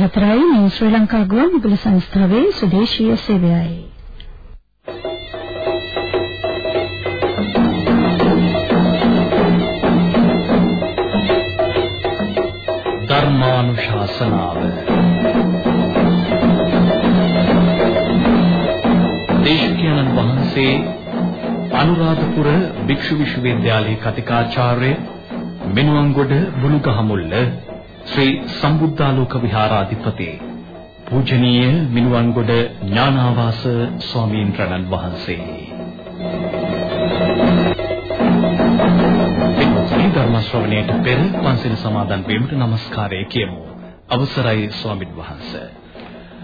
විනාඩි 4යි මේ ශ්‍රී ලංකා ගුවන්විදුලි සංස්ථාවේ සුදේශීය සේවයයි. ධර්මානුශාසනාව දේශකයන්න් වහන්සේ අනුරාධපුර භික්ෂු විශ්වවිද්‍යාලයේ කතිකාචාර්ය මෙනුවන්ගොඩ බුලුගහමුල්ල ශ්‍රී සම්බුද්ධාලෝක විහාරාධිපති පූජනීය මිනුවන්ගොඩ ඥානාවාස ස්වාමීන් වහන්සේ. ධර්ම ශ්‍රවණයට පෙර පන්සිල් සමාදන් වීමට নমස්කාරය කියමු. අවසරයි ස්වාමින් වහන්සේ.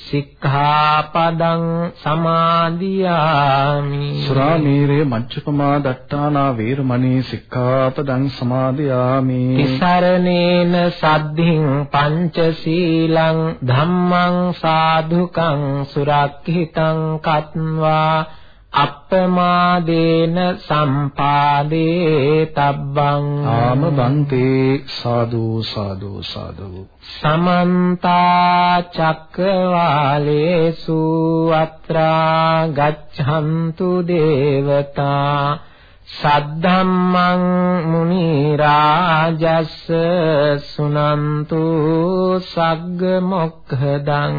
සික්ඛාපදං සමාදියාමි. සුරාමේරේ මච්චපමා දට්ඨානා වේරමණී සික්ඛාපදං සමාදියාමි. තිසරණේන සද්ධින් පංචශීලං ධම්මං සාධුකං සුරක්ඛිතං කତ୍වා අප්පමාදේන සම්පාදේ තබ්බං ආම බන්තේ සාදු සාදු සාදු. සමන්ත චක්කවාලේසු අත්‍රා ගච්ඡන්තු දේවතා සද්ධම්මං මුනි රාජස් සුනන්තු සග්ග මොක්ඛදං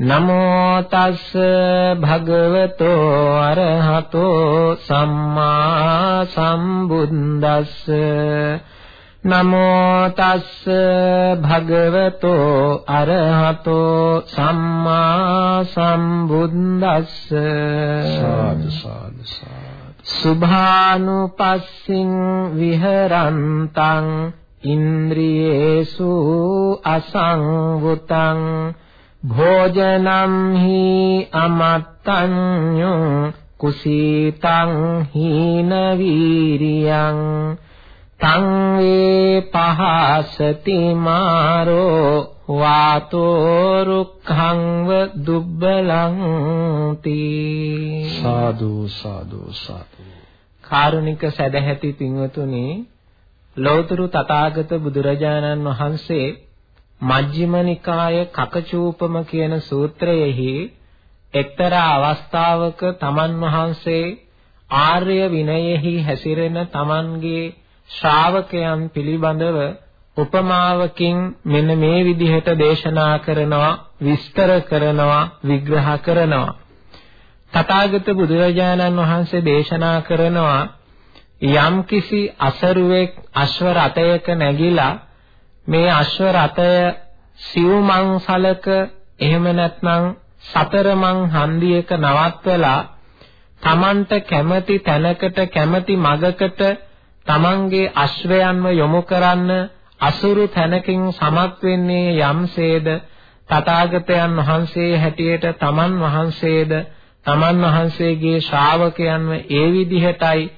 නමෝ තස් භගවතෝ අරහතෝ සම්මා සම්බුද්දස්ස. නමෝ තස් භගවතෝ අරහතෝ සම්මා සම්බුද්දස්ස. සාදු සාදු සුභානුපස්සින් විහරන්තං ඉන්ද්‍රියේසු අසංවුතං භෝජනම් හි අමත්තඤ්ඤුං කුසීතං හීන වීරියං තං වේ පහසති මාරෝ වාතෝ රුක්ඛං ව දුබ්බලං තී සාදු සාදු සාදු කාරුණික සදැහැති පින්වතුනි ලෞතර තථාගත බුදුරජාණන් වහන්සේ මජ්ක්‍ධිම නිකාය කකචූපම කියන සූත්‍රයෙහි එක්තරා අවස්ථාවක තමන් වහන්සේ ආර්ය විනයෙහි හැසිරෙන තමන්ගේ ශ්‍රාවකයන් පිළිබඳව උපමාවකින් මෙන්න මේ විදිහට දේශනා කරනවා විස්තර කරනවා විග්‍රහ කරනවා. තථාගත බුදුරජාණන් වහන්සේ දේශනා කරනවා යම්කිසි අසරුවෙක් අශ්ව රථයක නැගිලා මේ අශ්ව රථය සිව්මංසලක එහෙම නැත්නම් සතරමං හන්දියක නවත්වලා තමන්ට කැමති තැනකට කැමති මගකට තමන්ගේ අශ්වයන්ව යොමු කරන්න අසුරු තැනකින් සමත් වෙන්නේ යම්සේද තථාගතයන් වහන්සේ හැටියට තමන් වහන්සේද තමන් වහන්සේගේ ශ්‍රාවකයන්ව ඒ විදිහටයි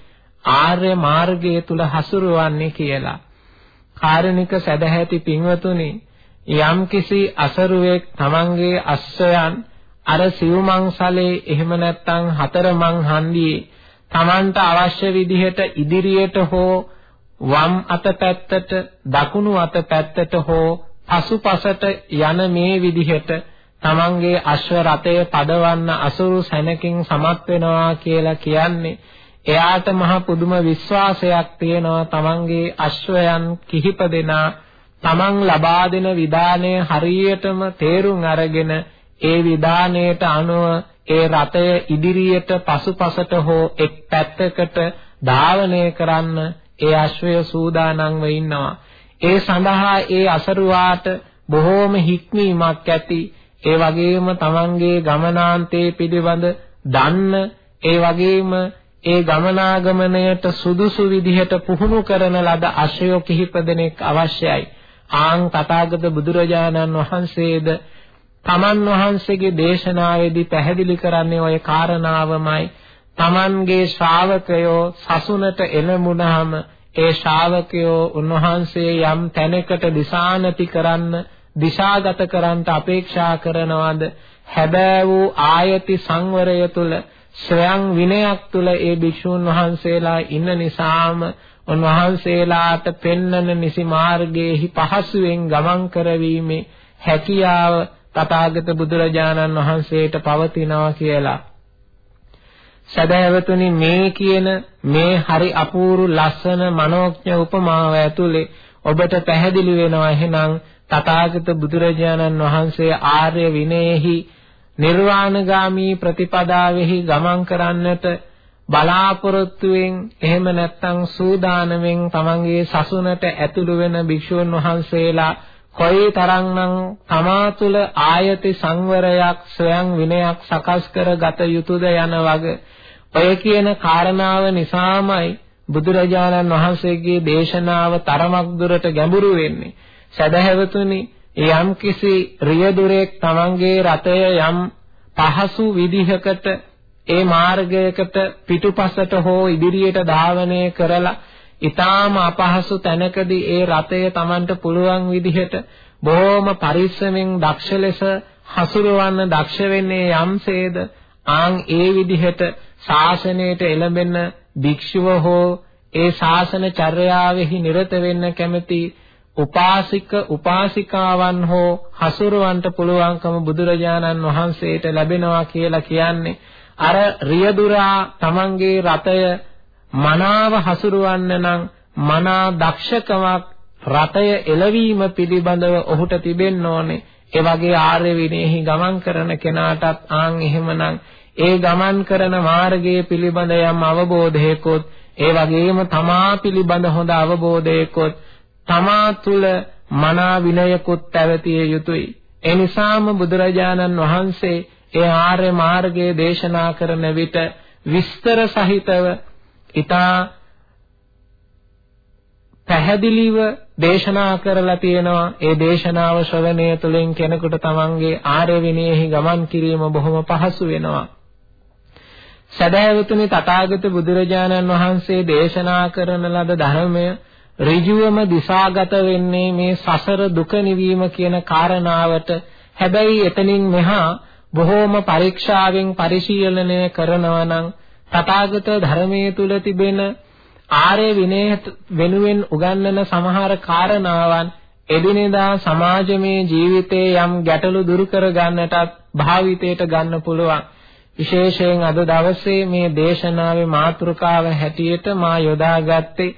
ආර්ය මාර්ගය තුල හසුරුවන්නේ කියලා. කාරණික සදැහැති පින්වතුනි යම්කිසි අසරුවෙක් තමන්ගේ අශ්වයන් අර සිව්මංසලේ එහෙම නැත්නම් හතරමං හන්දියේ තමන්ට අවශ්‍ය විදිහට ඉදිරියට හෝ වම් අත පැත්තට දකුණු අත පැත්තට හෝ පසුපසට යන මේ විදිහට තමන්ගේ අශ්ව රථය පදවන්න අසුරු සැනකින් සමත් වෙනවා කියලා කියන්නේ එයාට මහ පුදුම විශ්වාසයක් තියෙනවා තමන්ගේ අශ්වයන් කිහිප දෙනා තමන් ලබා දෙන විධානය හරියටම තේරුම් අරගෙන ඒ විධානයට අනුව ඒ රථය ඉදිරියට පසුපසට හෝ එක් පැත්තකට ධාවනය කරන්න ඒ අශ්වය සූදානම්ව ඉන්නවා. ඒ සඳහා ඒ අසරුවාට බොහෝම හික්මීමක් ඇති. ඒ වගේම තමන්ගේ ගමනාන්තයේ පිළිබඳ දන්න ඒ වගේම ඒ ගමනාගමනයට සුදුසු විදිහට පුහුණු කරන ලද අශ්වය කිහිප දෙනෙක් අවශ්‍යයි. ආන් තථාගත බුදුරජාණන් වහන්සේද තමන් වහන්සේගේ දේශනාවේදී පැහැදිලි කරන්නේ ওই කාරණාවමයි. තමන්ගේ ශ්‍රාවකයෝ සසුනට එළඹුණාම ඒ ශ්‍රාවකයෝ උන්වහන්සේ යම් තැනකට දිශානති කරන්න දිශාගත කරන්නට අපේක්ෂා කරනවාද හැබෑ වූ ආයති සංවරය තුල ස්වයං විනයක් තුල ඒ භික්ෂුන් වහන්සේලා ඉන්න නිසාම උන්වහන්සේලාට පෙන්වන නිසි මාර්ගයේහි පහසුවෙන් ගමන් කරවීමේ හැකියාව තථාගත බුදුරජාණන් වහන්සේට පවතිනවා කියලා. සදහැවතුනි මේ කියන මේ හරි අපූර්ව ලස්සන මනෝඥ උපමාව ඇතුලේ ඔබට පැහැදිලි වෙනවා එහෙනම් තථාගත බුදුරජාණන් වහන්සේ ආර්ය විනයෙහි නිර්වාණගාමී ප්‍රතිපදාවෙහි ගමන් කරන්නට බලාපොරොත්තුවෙන් එහෙම නැත්නම් සූදානමෙන් තමන්ගේ සසුනට ඇතුළු වෙන භික්ෂුන් වහන්සේලා කොයි තරම්නම් තමා තුළ ආයති සංවරයක් ස්වයං විනයක් සකස් කර ගත යුතුයද යන වගේ ඔය කියන කාරණාව නිසාමයි බුදුරජාණන් වහන්සේගේ දේශනාව තරමක් දුරට ගැඹුරු වෙන්නේ. සදහැවතුනි යම්කිසි රියදුරෙක් තමන්ගේ රතය යම් පහසු විදිහකට ඒ මාර්ගයකට පිටුපසට හෝ ඉදිරියට ධාවනය කරලා ඊටාම අපහසු තැනකදී ඒ රතය Tamanට පුළුවන් විදිහට බොහොම පරිස්සමෙන් දක්ෂ ලෙස හසුරවන්න දක්ෂ වෙන්නේ යම්සේද? ආන් ඒ විදිහට ශාසනයට එළඹෙන භික්ෂුව හෝ ඒ ශාසන චර්යාවෙහි නිරත වෙන්න කැමති උපාසික උපාසිකාවන් හෝ හසුරවන්ට පුළුවන්කම බුදුරජාණන් වහන්සේට ලැබෙනවා කියලා කියන්නේ අර රියදුරා තමන්ගේ රතය මනාව හසුරවන්න නම් මනා දක්ෂකමක් රතය එළවීම පිළිබඳව ඔහුට තිබෙන්න ඕනේ. ඒ වගේ ආර්ය විනයෙහි ගමන් කරන කෙනාටත් ආන් එහෙමනම් ඒ ගමන් කරන මාර්ගයේ පිළිබඳ යම් අවබෝධයකොත් ඒ වගේම තමා පිළිබඳ හොඳ අවබෝධයකොත් තමා තුල මනා විනයකොත් පැවතිය යුතුයි. ඒ නිසාම බුදුරජාණන් වහන්සේ ඒ ආර්ය මාර්ගයේ දේශනා කරන විට විස්තර සහිතව ඊටා පැහැදිලිව දේශනා කරලා තියෙනවා ඒ දේශනාව ශ්‍රවණය තුළින් කෙනෙකුට තමන්ගේ ආර්ය විනයෙහි ගමන් කිරීම බොහොම පහසු වෙනවා සදහැවතුනි තථාගත බුදුරජාණන් වහන්සේ දේශනා කරන ලද ධර්මය ඍජුවම දිශාගත වෙන්නේ මේ සසර දුක නිවීම කියන කාරණාවට. හැබැයි එතනින් මෙහා බොහෝම පරීක්ෂාවෙන් පරිශීලනය කරනවා නම් තථාගත ධර්මයේ තුල තිබෙන ආර්ය විනය වෙනුවෙන් උගන්වන සමහර කාරණාවන් එදිනෙදා සමාජමය ජීවිතයේ යම් ගැටලු දුරු කර ගන්නටත් භාවිතයට ගන්න පුළුවන්. විශේෂයෙන් අද දවසේ මේ දේශනාවේ මාතෘකාව හැටියට මා යොදාගත්තේ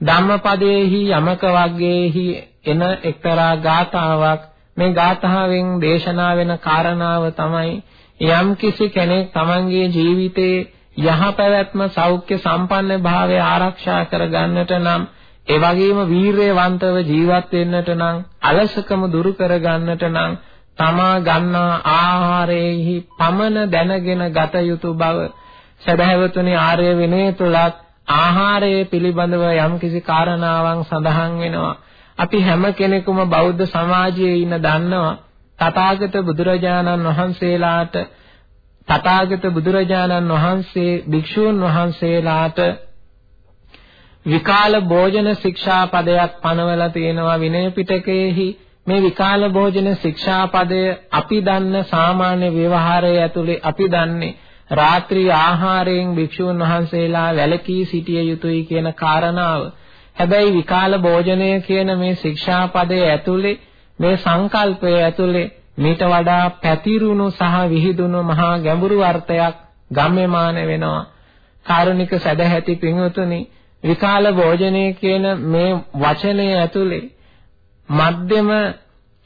ධම්මපදයේහි යමක වග්ගයේහි එන එක්තරා ගාථාවක්. මේ ගාථාවෙන් දේශනා වෙන කාරණාව තමයි යම් කිසි කෙනෙක් තමන්ගේ ජීවිතයේ යහපැවැත්ම සෞඛ්‍ය සම්පන්න භාවය ආරක්ෂා කර ගන්නට නම් ඒ වගේම වීරයවන්තව ජීවත් වෙන්නට නම් අලසකම දුරු කර ගන්නට නම් තමා ගන්නා ආහාරයේහි පමණ දැනගෙන ගත යුතු බව සදහැවතුනි ආර්ය විනය තුලත් ආහාරයේ පිළිබඳව යම්කිසි කාරණාවක් සඳහන් වෙනවා. අපි හැම කෙනෙකුම බෞද්ධ සමාජයේ ඉන්න දන්නවා තථාගත බුදුරජාණන් වහන්සේලාට තථාගත බුදුරජාණන් වහන්සේ භික්ෂූන් වහන්සේලාට විකාල භෝජන ශික්ෂාපදයක් පනවලා තියෙනවා විනය පිටකයේහි. මේ විකාල භෝජන ශික්ෂාපදය අපි දන්න සාමාන්‍ය ව්‍යවහාරය ඇතුලේ අපි දන්නේ රාත්‍රී ආහාරයෙන් භික්ෂූන් වහන්සේලා වැළකී සිටිය යුතුයි කියන කාරණාව. හැබැයි විකාල භෝජනය කියන මේ ශික්ෂාපදයේ ඇතුලේ මේ සංකල්පය ඇතුලේ මීට වඩා පැතිරුණු සහ විහිදුණු මහා ගැඹුරු අර්ථයක් ගම්‍යමාන වෙනවා. කාරුණික සදැහැති පින්වතුනි විකාල භෝජනයේ කියන මේ වචනය ඇතුලේ මධ්‍යම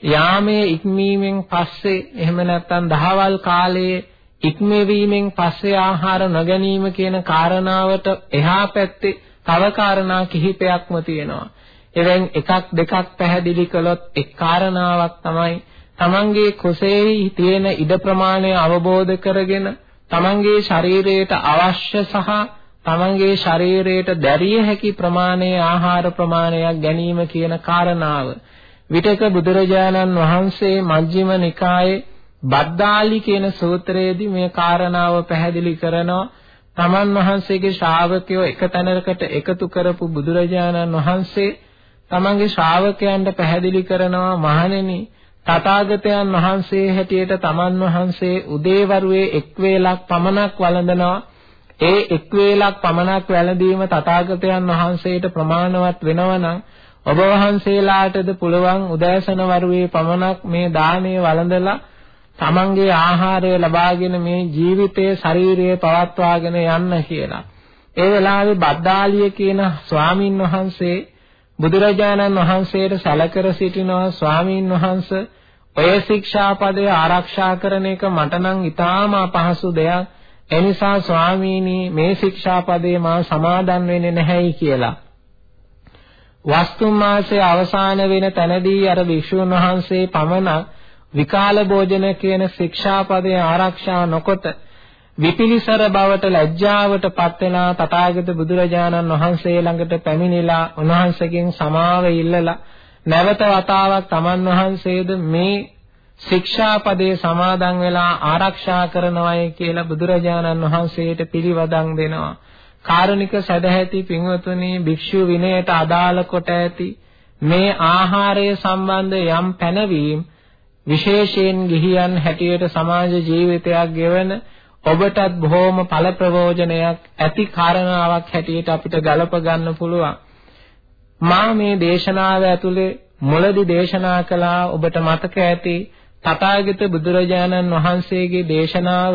යාමයේ ඉක්මීමෙන් පස්සේ එහෙම නැත්නම් දහවල් කාලයේ ඉක්මවීමෙන් පස්සේ ආහාර නොගැනීම කියන කාරණාවට එහා පැත්තේ තව කාරණා කිහිපයක්ම තියෙනවා. එවෙන් එකක් දෙකක් පැහැදිලි කළොත් එක් කාරණාවක් තමයි තමන්ගේ කුසෙහි තියෙන ඉඩ ප්‍රමාණය අවබෝධ කරගෙන තමන්ගේ ශරීරයට අවශ්‍ය සහ තමන්ගේ ශරීරයට දැරිය හැකි ප්‍රමාණයේ ආහාර ප්‍රමාණයක් ගැනීම කියන කාරණාව විතක බුදුරජාණන් වහන්සේ මජ්ක්‍ධිම නිකායේ බද්දාලි කියන සූත්‍රයේදී මේ කාරණාව පැහැදිලි කරනවා. තමන් වහන්සේගේ ශ්‍රාවකයෝ එක තැනකට එකතු කරපු බුදුරජාණන් වහන්සේ තමන්ගේ ශ්‍රාවකයන්ට පැහැදිලි කරනවා මහණෙනි තථාගතයන් වහන්සේ හැටියට තමන් වහන්සේ උදේවරුේ එක් වේලක් පමණක් වළඳනවා. ඒ එක් වේලක් පමණක් වැළඳීම තථාගතයන් වහන්සේට ප්‍රමාණවත් වෙනවනම් ඔබ වහන්සේලාටද පුළුවන් උදෑසන වරුවේ පමණක් මේ දාණය වළඳලා තමන්ගේ ආහාරය ලබාගෙන මේ ජීවිතයේ ශාරීරිය පවත්වාගෙන යන්න කියලා. ඒ වෙලාවේ බද්දාලිය කියන ස්වාමින් වහන්සේ බුදුරජාණන් වහන්සේට සැලකර සිටිනවා ස්වාමින් වහන්සේ ඔය ශික්ෂාපදය ආරක්ෂා කරන එක මට නම් ඊටාම අපහසු දෙයක්. එනිසා ස්වාමීනි මේ ශික්ෂාපදේ මා සමාදන් වෙන්නේ නැහැයි කියලා. වස්තුම් මාසයේ අවසාන වෙන තැනදී අර වික්ෂුන් වහන්සේ පමණක් විකාල භෝජන කියන ශික්ෂාපදය ආරක්ෂා නොකොට විපිලිසර බවට ලැජ්ජාවට පත් වෙනා තථාගත බුදුරජාණන් වහන්සේ ළඟට පැමිණිලා උන්වහන්සේගෙන් සමාව ඉල්ලලා නැවත වතාවක් තමන් වහන්සේද මේ ශික්ෂාපදේ සමාදන් වෙලා ආරක්ෂා කරනවායි කියලා බුදුරජාණන් වහන්සේට පිළිවදන් දෙනවා. කාරුණික සදැහැති පින්වතුනි භික්ෂු විනයට අදාළ කොට ඇති මේ ආහාරය සම්බන්ධ යම් පැනවීම විශේෂයෙන් ගිහියන් හැටියට සමාජ ජීවිතයක් ගෙවන ඔබටත් බොහෝම ඵල ප්‍රයෝජනයක් ඇති කාරණාවක් හැටියට අපිට ගලප ගන්න පුළුවන්. මා මේ දේශනාව ඇතුලේ මුලදී දේශනා කළා ඔබට මතක ඇති තථාගත බුදුරජාණන් වහන්සේගේ දේශනාව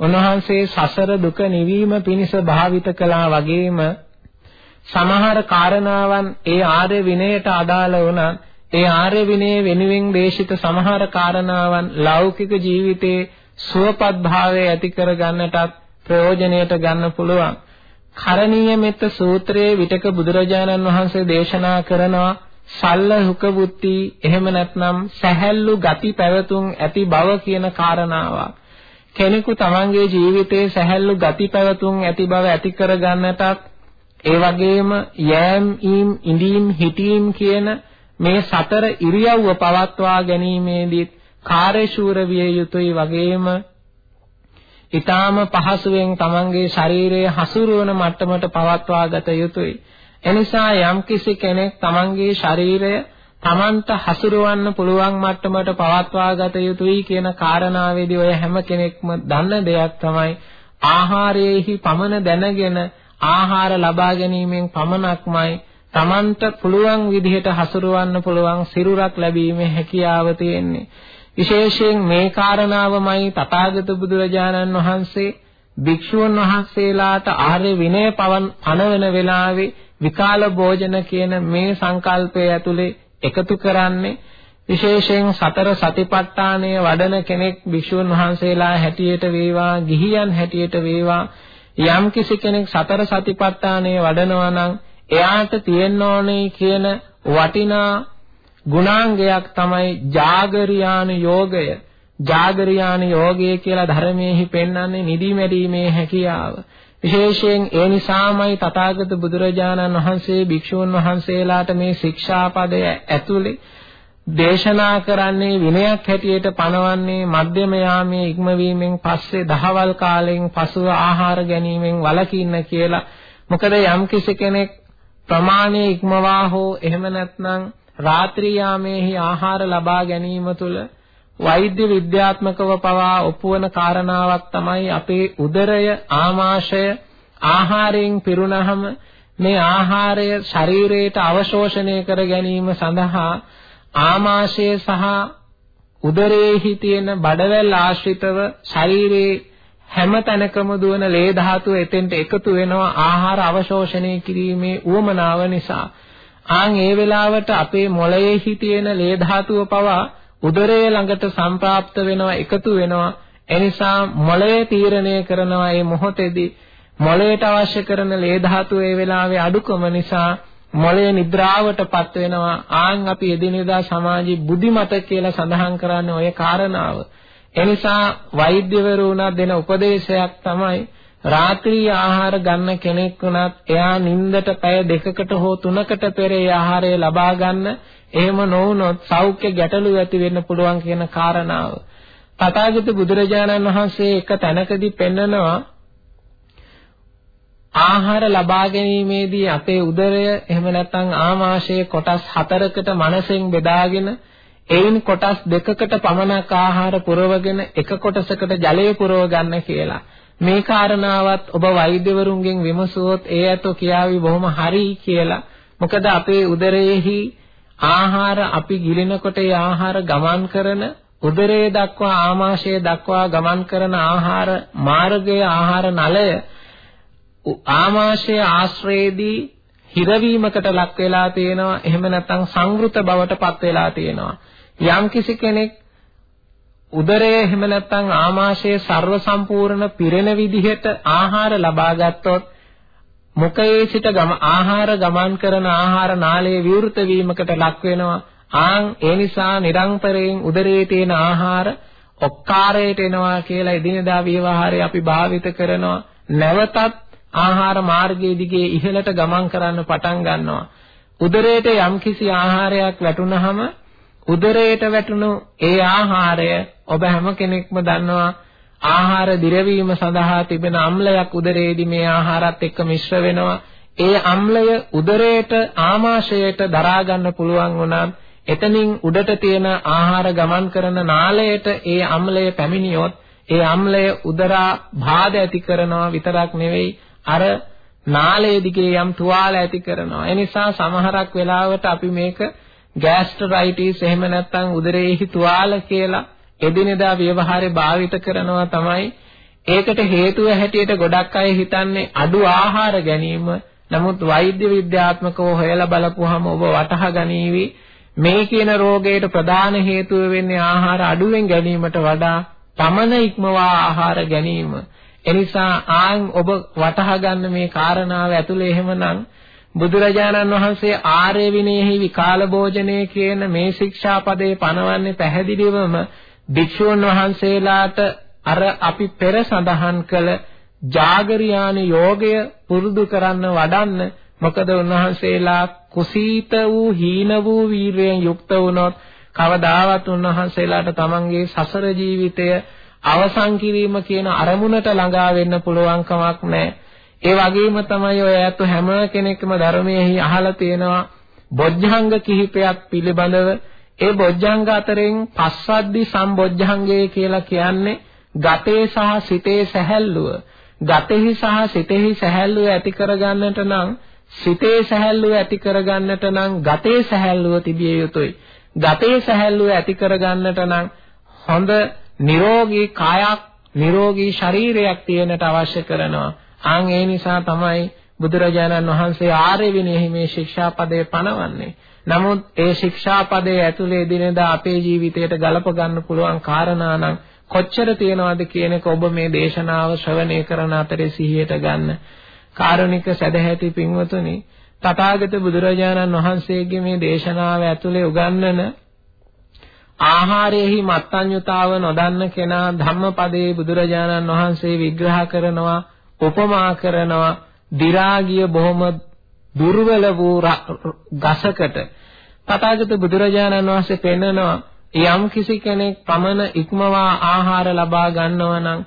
උන්වහන්සේ සසර දුක නිවීම පිණිස භාවිත කළා වගේම සමහර කාරණාවන් ඒ ආර්ය විනයට අදාළ වුණා ඒ ආර්ය විනය වෙනුවෙන් දේශිත සමහර කාරණාවන් ලෞකික ජීවිතයේ සුවපත් භාවය ඇති කර ගන්නටත් ප්‍රයෝජනයට ගන්න පුළුවන්. කරණීය මෙත්ත සූත්‍රයේ විතක බුදුරජාණන් වහන්සේ දේශනා කරනවා සල්ල හුක බුද්ධි එහෙම නැත්නම් සැහැල්ලු ගති පැවතුම් ඇති බව කියන කාරණාවක්. කෙනෙකු තමන්ගේ ජීවිතයේ සැහැල්ලු ගති පැවතුම් ඇති බව ඇති කර ගන්නටත් ඒ වගේම යෑම් ඊම් ඉඳීම් හිටීම් කියන මේ සතර ඉරියව්ව පවත්වා ගැනීමේදී කාර්යශූර විය යුතුයි වගේම ඊටාම පහසුවෙන් තමන්ගේ ශරීරය හසුරුවන මට්ටමට පවත්වා ගත යුතුයි. එනිසා යම්කිසි කෙනෙක් තමන්ගේ ශරීරය තමන්ට හසුරවන්න පුළුවන් මට්ටමට පවත්වා ගත යුතුයි කියන කාරණාවේදී ඔය හැම කෙනෙක්ම දන්න දෙයක් තමයි ආහාරයේහි පමණ දැනගෙන ආහාර ලබා ගැනීමෙන් පමණක්මයි තමන්ට පුළුවන් විදිහට හසුරවන්න පුළුවන් සිරුරක් ලැබීමේ හැකියාව තියෙන්නේ. විශේෂයෙන් මේ කාරණාවමයි තථාගත බුදුරජාණන් වහන්සේ භික්ෂුන් වහන්සේලාට ආර්ය විනය පනවන වෙලාවේ විකාල භෝජන කියන මේ සංකල්පය ඇතුලේ එකතු කරන්නේ විශේෂයෙන් සතර සතිපට්ඨානය වඩන කෙනෙක් භික්ෂුන් වහන්සේලා හැටියට වේවා ගිහියන් හැටියට වේවා යම් කිසි කෙනෙක් සතර සතිපට්ඨානය වඩනවා නම් එයාට තියෙන්න ඕනේ කියන වටිනා ගුණාංගයක් තමයි ජාගරියාන යෝගය. ජාගරියාන යෝගය කියලා ධර්මයේහි පෙන්වන්නේ නිදි මැරීමේ හැකියාව. විශේෂයෙන් ඒ නිසාමයි තථාගත බුදුරජාණන් වහන්සේ භික්ෂූන් වහන්සේලාට මේ ශික්ෂාපදය ඇතුලේ දේශනා කරන්නේ විනයක් හැටියට පනවන්නේ මධ්‍යම යාමයේ ඉක්මවීමෙන් පස්සේ දහවල් කාලයෙන් පසුව ආහාර ගැනීමෙන් වළකින්න කියලා. මොකද යම් කෙනෙක් ප්‍රමාණයේ ඉක්මවා හෝ එහෙම නැත්නම් රාත්‍රී යාමේහි ආහාර ලබා ගැනීම තුළ වෛද්‍ය විද්‍යාත්මකව පවා ඔපුවන කාරණාවක් තමයි අපේ උදරය ආමාශය ආහාරයෙන් පිරුණහම මේ ආහාරය ශරීරයට අවශෝෂණය කර ගැනීම සඳහා ආමාශය සහ උදරයේ තියෙන බඩවැල් ආශ්‍රිතව ශරීරයේ හැම තැනකම දුවන ලේ ධාතුව එතෙන්ට එකතු වෙනවා ආහාර අවශෝෂණය කිරීමේ උවමනාව නිසා. ආන් ඒ වෙලාවට අපේ මොළයේ හිටින ලේ ධාතුව පවා උදරය ළඟට සම්ප්‍රාප්ත වෙනවා එකතු වෙනවා. එනිසා මොළය තීරණය කරනවා මේ මොහොතේදී මොළයට අවශ්‍ය කරන ලේ ධාතුව ඒ වෙලාවේ අඩුකම නිසා මොළය නිද්‍රාවටපත් වෙනවා ආන් අපි එදිනෙදා සමාජයේ බුද්ධිමත කියලා සඳහන් කරන්නේ ওই කාරණාව. එනිසා වෛද්‍යවරු උනත් දෙන උපදේශයක් තමයි රාත්‍රී ආහාර ගන්න කෙනෙක් වුණත් එයා නිින්දට පැය දෙකකට හෝ තුනකට පෙර ඒ ආහාරය ලබා ගන්න එහෙම නොවුනොත් සෞඛ්‍ය ගැටලු ඇති වෙන්න පුළුවන් කියන කාරණාව. තථාගත බුදුරජාණන් වහන්සේ එක තැනකදී පෙන්නනවා ආහාර ලබා ගැනීමේදී අපේ උදරය එහෙම නැත්නම් ආමාශයේ කොටස් හතරකට මනසෙන් බෙදාගෙන එයින් කොටස් දෙකකට පමණක් ආහාර පුරවගෙන එක කොටසකට ජලය පුරව ගන්න කියලා. මේ කාරණාවත් ඔබ වෛද්‍යවරුන්ගෙන් විමසුවොත් ඒ ඇතෝ කියාවි බොහොම හරි කියලා. මොකද අපේ උදරයේහි ආහාර අපි ගිලිනකොට ඒ ආහාර ගමන් කරන උදරයේ දක්වා ආමාශය දක්වා ගමන් කරන ආහාර මාර්ගය ආහාර නලය ආමාශය ආශ්‍රයේදී හිරවීමකට ලක් වෙලා තියෙනවා. එහෙම නැත්නම් සංවෘත බවට පත් වෙලා තියෙනවා. යම්කිසි කෙනෙක් උදරයේ එහෙම නැත්නම් ආමාශයේ ਸਰව සම්පූර්ණ පිරෙන විදිහට ආහාර ලබා ගත්තොත් මුඛයේ සිට ගම ආහාර ගමන් කරන ආහාර නාලයේ විවෘත වීමකට ලක් වෙනවා. ආන් ඒ නිසා නිරන්තරයෙන් උදරයේ තියෙන ආහාර ඔක්කාරයට එනවා කියලා එදිනෙදා ව්‍යවහාරයේ අපි භාවිත කරනවා. නැවතත් ආහාර මාර්ගයේ දිගේ ඉහළට ගමන් කරන්න පටන් ගන්නවා උදරයට යම්කිසි ආහාරයක් වැටුනහම උදරයට වැටුණු ඒ ආහාරය ඔබ හැම කෙනෙක්ම දන්නවා ආහාර දිරවීම සඳහා තිබෙන අම්ලයක් උදරයේදී මේ ආහාරات එක්ක මිශ්‍ර වෙනවා. ඒ අම්ලය උදරයට ආමාශයට දරා ගන්න පුළුවන් වුණත් එතනින් උඩට තියෙන ආහාර ගමන් කරන නාලයට ඒ අම්ලය පැමිණියොත් ඒ අම්ලය උදරා බාධ ඇති කරනවා විතරක් නෙවෙයි අර නාලයේ දිගේ යම් තුවාල ඇති කරනවා. ඒ නිසා සමහරක් වෙලාවට අපි මේක ગેස්ට්‍රයිටිස් එහෙම නැත්නම් උදරයේ තුවාල කියලා එදිනෙදා ව්‍යවහාරේ භාවිත කරනවා තමයි. ඒකට හේතුව හැටියට ගොඩක් අය හිතන්නේ අඩු ආහාර ගැනීම. නමුත් වෛද්‍ය විද්‍යාත්මකව හොයලා බලපුවහම ඔබ වටහා ගනීවි. මේ කියන රෝගයට ප්‍රධාන හේතුව වෙන්නේ ආහාර අඩුවෙන් ගැනීමට වඩා පමණ ඉක්මවා ආහාර ගැනීම. එනිසා ආන් ඔබ වටහා ගන්න මේ කාරණාව ඇතුලේ එහෙමනම් බුදුරජාණන් වහන්සේ ආර්ය විනයෙහි විකාල භෝජනයේ කියන මේ ශික්ෂාපදේ පනවන්නේ පැහැදිලිවම භික්ෂුන් වහන්සේලාට අර අපි පෙර සඳහන් කළ ජාගරියානි යෝගය පුරුදු කරන්න වඩන්න මොකද උන්වහන්සේලා කුසීත වූ හීන වූ වීරයෙන් යුක්ත වුණොත් කවදාවත් උන්වහන්සේලාට තමන්ගේ සසර ජීවිතය අවසන් කිරීම කියන අරමුණට ළඟා වෙන්න පුළුවන් කමක් නැහැ ඒ වගේම තමයි ඔය ඇතු හැම කෙනෙක්ම ධර්මයේහි අහලා තියෙනවා බොජ්ජංග කිහිපයක් පිළිබඳව ඒ බොජ්ජංග අතරින් පස්සද්දි සම්බොජ්ජංගය කියලා කියන්නේ ගතේ සහ සිතේ සැහැල්ලුව. ගතෙහි සහ සිතෙහි සැහැල්ලුව ඇති කරගන්නට නම් සිතේ සැහැල්ලුව ඇති කරගන්නට නම් ගතේ සැහැල්ලුව තිබිය යුතුයි. ගතේ සැහැල්ලුව ඇති කරගන්නට නම් හොඳ නිරෝගී කායක් නිරෝගී ශරීරයක් තියෙනට අවශ්‍ය කරනවා. ආන් ඒ නිසා තමයි බුදුරජාණන් වහන්සේ ආර්ය විනයෙහි මේ ශික්ෂාපදය පනවන්නේ. නමුත් ඒ ශික්ෂාපදයේ ඇතුලේ දිනදා අපේ ජීවිතයට ගලප ගන්න පුළුවන් කාරණා නම් කොච්චර තියෙනවද කියන එක ඔබ මේ දේශනාව ශ්‍රවණය කරන අතරේ සිහියට ගන්න. කාරුණික සදැහැති පින්වතුනි තථාගත බුදුරජාණන් වහන්සේගේ මේ දේශනාව ඇතුලේ උගන්වන ආහාරයේහි මත්ඤ්‍යතාව නොදන්න කෙනා ධම්මපදයේ බුදුරජාණන් වහන්සේ විග්‍රහ කරනවා උපමා කරනවා දි รา ගිය බොහොම දුර්වල වූ ගසකට. තථාගත බුදුරජාණන් වහන්සේ පෙන්නනවා යම් කිසි කෙනෙක් පමණ ඉක්මවා ආහාර ලබා ගන්නවා නම්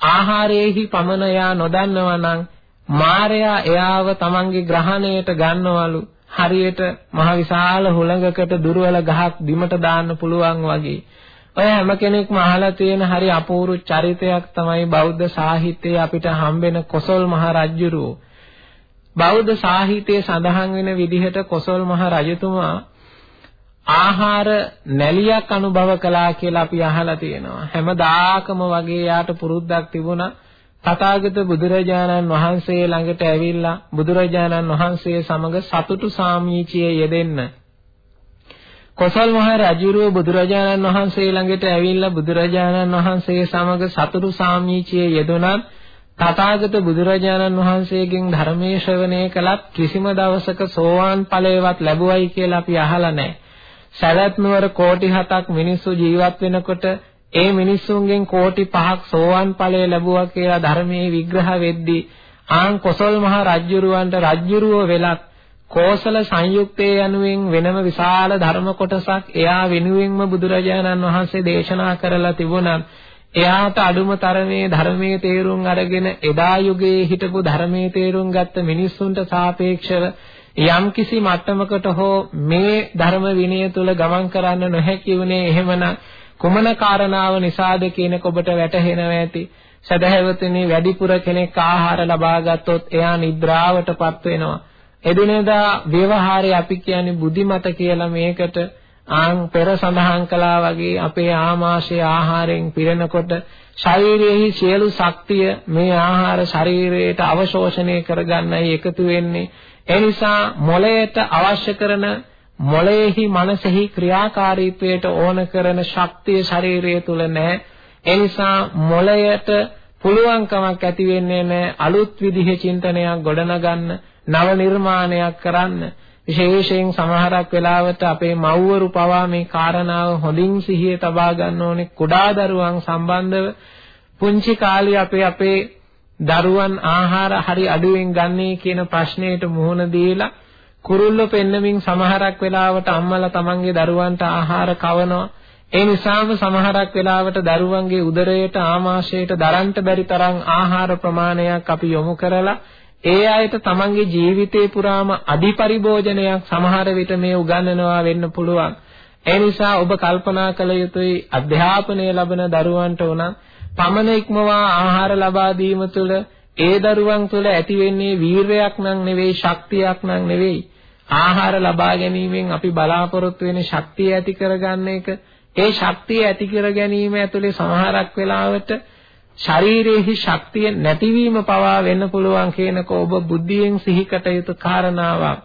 ආහාරයේහි පමණ යා නොදන්නවා නම් මායя එයාව තමන්ගේ ග්‍රහණයට ගන්නවලු හරියට මහ විශාල හුළඟකට දුර්වල ගහක් බිමට දාන්න පුළුවන් වගේ. ඔය හැම කෙනෙක්ම අහලා තියෙන හරි අපූර්ව චරිතයක් තමයි බෞද්ධ සාහිත්‍යයේ අපිට හම්බෙන කොසල් මහ රජුරෝ. බෞද්ධ සාහිත්‍යයේ සඳහන් වෙන විදිහට කොසල් මහ රජතුමා ආහාර නැලියක් අනුභව කළා කියලා අපි අහලා තියෙනවා. හැමදාකම වගේ යාට පුරුද්දක් තිබුණා තථාගත බුදුරජාණන් වහන්සේ ළඟට ඇවිල්ලා බුදුරජාණන් වහන්සේ සමග සතුටු සාමීචියේ යෙදෙන්න. කොසල් මහ රජුරුව බුදුරජාණන් වහන්සේ ළඟට ඇවිල්ලා බුදුරජාණන් වහන්සේ සමග සතුටු සාමීචියේ යෙදුණත් තථාගත බුදුරජාණන් වහන්සේගෙන් ධර්මයේ ශ්‍රවණය කළත් කිසිම දවසක සෝවාන් ඵලයවත් ලැබුවයි කියලා අපි අහලා නැහැ. සවැත් නුවර කෝටි හතක් මිනිස්සු ජීවත් වෙනකොට ඒ මිනිස්සුන්ගෙන් කෝටි 5ක් සෝවාන් ඵලය ලැබුවා කියලා ධර්මයේ විග්‍රහ වෙද්දී ආන් කොසල් මහ රජ්ජුරුවන්ට රජ්ජුරුව වෙලත් කෝසල සංයුක්තයේ යනුවෙන් වෙනම විශාල ධර්ම කොටසක් එයා වෙනුවෙන්ම බුදුරජාණන් වහන්සේ දේශනා කරලා තිබුණා. එයාට අඩුම තරමේ ධර්මයේ තේරුම් අරගෙන එදා යුගයේ හිටපු ධර්මයේ තේරුම් ගත්ත මිනිස්සුන්ට සාපේක්ෂව යම්කිසි මට්ටමකට හෝ මේ ධර්ම විනය තුල ගමන් කරන්න නොහැකි වුණේ එහෙමනම් කුමන කාරණාව නිසාද කියනක ඔබට වැටහෙනවා ඇති. සදහැවතුනි වැඩිපුර කෙනෙක් ආහාර ලබා ගත්තොත් එයා නිද්‍රාවටපත් වෙනවා. එදිනෙදා ව්‍යවහාරය අපි කියන්නේ බුද්ධිමත කියලා මේකට ආන් පෙර සඳහන් කළා වගේ අපේ ආමාශය ආහාරයෙන් පිරෙනකොට ශරීරයේ සියලු ශක්තිය මේ ආහාර ශරීරයට අවශෝෂණය කරගන්නයි එකතු වෙන්නේ. ඒ නිසා මොළයට අවශ්‍ය කරන මොළයේහි මනසෙහි ක්‍රියාකාරීත්වයට ඕන කරන ශක්තිය ශරීරය තුල නැහැ. ඒ නිසා මොළයට පුළුවන්කමක් ඇති වෙන්නේ නැහැ අලුත් විදිහේ චින්තනයක් ගොඩනගන්න, නව නිර්මාණයක් කරන්න. විශේෂයෙන් සමහරක් වෙලාවට අපේ මව්වරු පවා මේ කාරණාව හොඳින් සිහියේ තබා ගන්න ඕනේ කුඩා දරුවන් සම්බන්ධව පුංචි කාලේ අපේ අපේ දරුවන් ආහාර හරි අඩුවෙන් ගන්නේ කියන ප්‍රශ්නයට මුහුණ දීලා කුරුල්ලෝ පෙන්නමින් සමහරක් වෙලාවට අම්මලා තමන්ගේ දරුවන්ට ආහාර කවනවා. ඒ නිසාම සමහරක් වෙලාවට දරුවන්ගේ උදරයට ආමාශයට දරන්න බැරි තරම් ආහාර ප්‍රමාණයක් අපි යොමු කරලා ඒ අයට තමන්ගේ ජීවිතේ පුරාම අධිපරිභෝජනයක් සමහර විට මේ උගන්වනවා වෙන්න පුළුවන්. ඒ නිසා ඔබ කල්පනා කළ යුතුයි අධ්‍යාපනය ලබන දරුවන්ට උනත් පමණ ඉක්මවා ආහාර ලබා දීම තුළ ඒ දරුවන් තුළ ඇති වෙන්නේ වීරයක් නම් නෙවෙයි ශක්තියක් නම් නෙවෙයි ආහාර ලබා ගැනීමෙන් අපි බලාපොරොත්තු වෙන ශක්තිය ඇති කරගන්න එක ඒ ශක්තිය ඇති කර ගැනීම ඇතුලේ සමහරක් වෙලාවට ශරීරයේහි ශක්තිය නැතිවීම පවා වෙන්න පුළුවන් කියනක ඔබ බුද්ධියෙන් සිහිකට යුතු කාරණාවක්.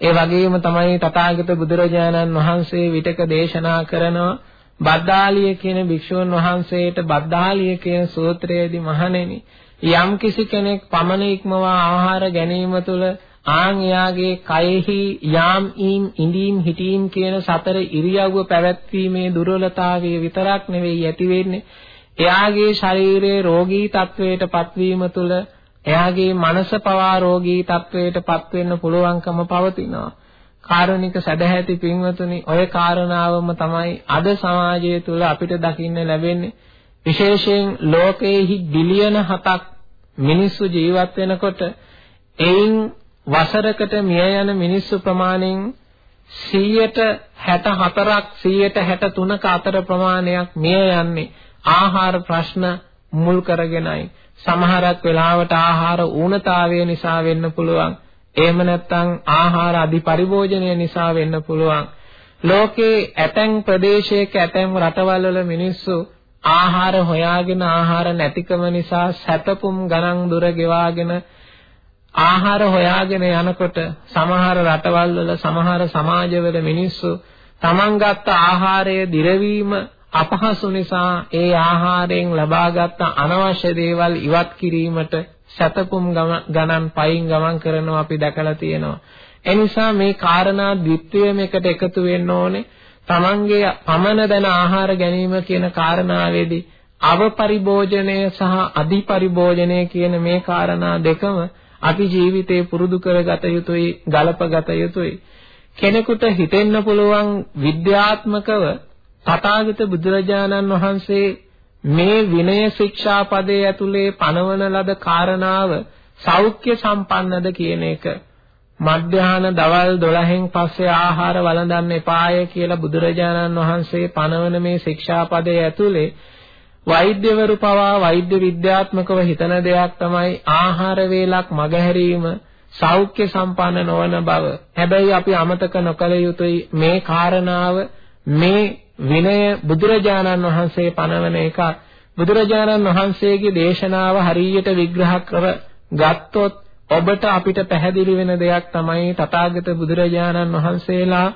ඒ වගේම තමයි තථාගත බුදුරජාණන් වහන්සේ විතක දේශනා කරනවා බද්දාලිය කියන භික්ෂුන් වහන්සේට බද්දාලිය කියන සූත්‍රයේදී මහණෙනි යම් කිසි කෙනෙක් පමණ ඉක්මවා ආහාර ගැනීම තුළ ආන් එයාගේ කයෙහි යාම් ඊම් ඉඳීම් හිටීම් කියන සතර ඉරියව්ව පැවැත්වීමේ දුර්වලතාවය විතරක් නෙවෙයි ඇති වෙන්නේ. එයාගේ ශරීරයේ රෝගී තත්වයට පත්වීම තුළ එයාගේ මනස පවා රෝගී තත්වයට පත් වෙන්න පුළුවන්කම පවතිනවා. කාරුණික සදැහැති පින්වතුනි ඔය කාරණාවම තමයි අද සමාජය තුළ අපිට දකින්න ලැබෙන්නේ. විශේෂයෙන් ලෝකයේහි බිලියන 7ක් මිනිස්සු ජීවත් වෙනකොට එයින් වසරකට මිය යන මිනිස්සු ප්‍රමාණයෙන් 164ක් 163ක අතර ප්‍රමාණයක් මිය යන්නේ ආහාර ප්‍රශ්න මුල් කරගෙනයි. සමහරක් වෙලාවට ආහාර ඌනතාවය නිසා වෙන්න පුළුවන්. එහෙම නැත්නම් ආහාර අධිපරිභෝජනය නිසා වෙන්න පුළුවන්. ලෝකේ ඇතැම් ප්‍රදේශයක ඇතැම් රටවල් වල මිනිස්සු ආහාර හොයාගෙන ආහාර නැතිකම නිසා සැතපුම් ගණන් දුර ගෙවාගෙන ආහාර හොයාගෙන යනකොට සමහර රටවල් වල සමහර සමාජවල මිනිස්සු තමන් ගත්ත ආහාරය දිරවීම අපහසු නිසා ඒ ආහාරයෙන් ලබාගත් අනවශ්‍ය දේවල් ඉවත් කිරීමට සතපුම් ගණන් පයින් ගමන් කරනවා අපි දැකලා තියෙනවා. ඒ නිසා මේ කාරණා ද්විත්වයම එකට එකතු වෙන්න ඕනේ. තමන්ගේ පමන දැන ආහාර ගැනීම කියන කාරණාවේදී අවපරිභෝජනය සහ අධිපරිභෝජනය කියන මේ කාරණා දෙකම අපි ජීවිතේ පුරුදු කරගත යුතුයි ගලපගත යුතුයි. කෙනෙකුට හිතෙන්න පුළුවන් විද්‍යාත්මකව තථාගත බුදුරජාණන් වහන්සේ මේ විනය ශික්ෂා පදයේ ඇතුලේ පනවන ලද කාරණාව සෞඛ්‍ය සම්පන්නද කියන එක මධ්‍යහන දවල් 12න් පස්සේ ආහාර වළඳන්න එපාය කියලා බුදුරජාණන් වහන්සේ පනවන මේ ශික්ෂා පදයේ ඇතුලේ වෛද්‍යවරු පවා වෛද්‍ය විද්‍යාත්මකව හිතන දෙයක් තමයි ආහාර වේලක් මගහැරීම සෞඛ්‍ය සම්පන්න නොවන බව. හැබැයි අපි අමතක නොකළ යුතුයි මේ කාරණාව මේ විනය බුදුරජාණන් වහන්සේ පනවන එක බුදුරජාණන් වහන්සේගේ දේශනාව හරියට විග්‍රහ කර ගත්තොත් ඔබට අපිට පැහැදිලි වෙන දෙයක් තමයි තථාගත බුදුරජාණන් වහන්සේලා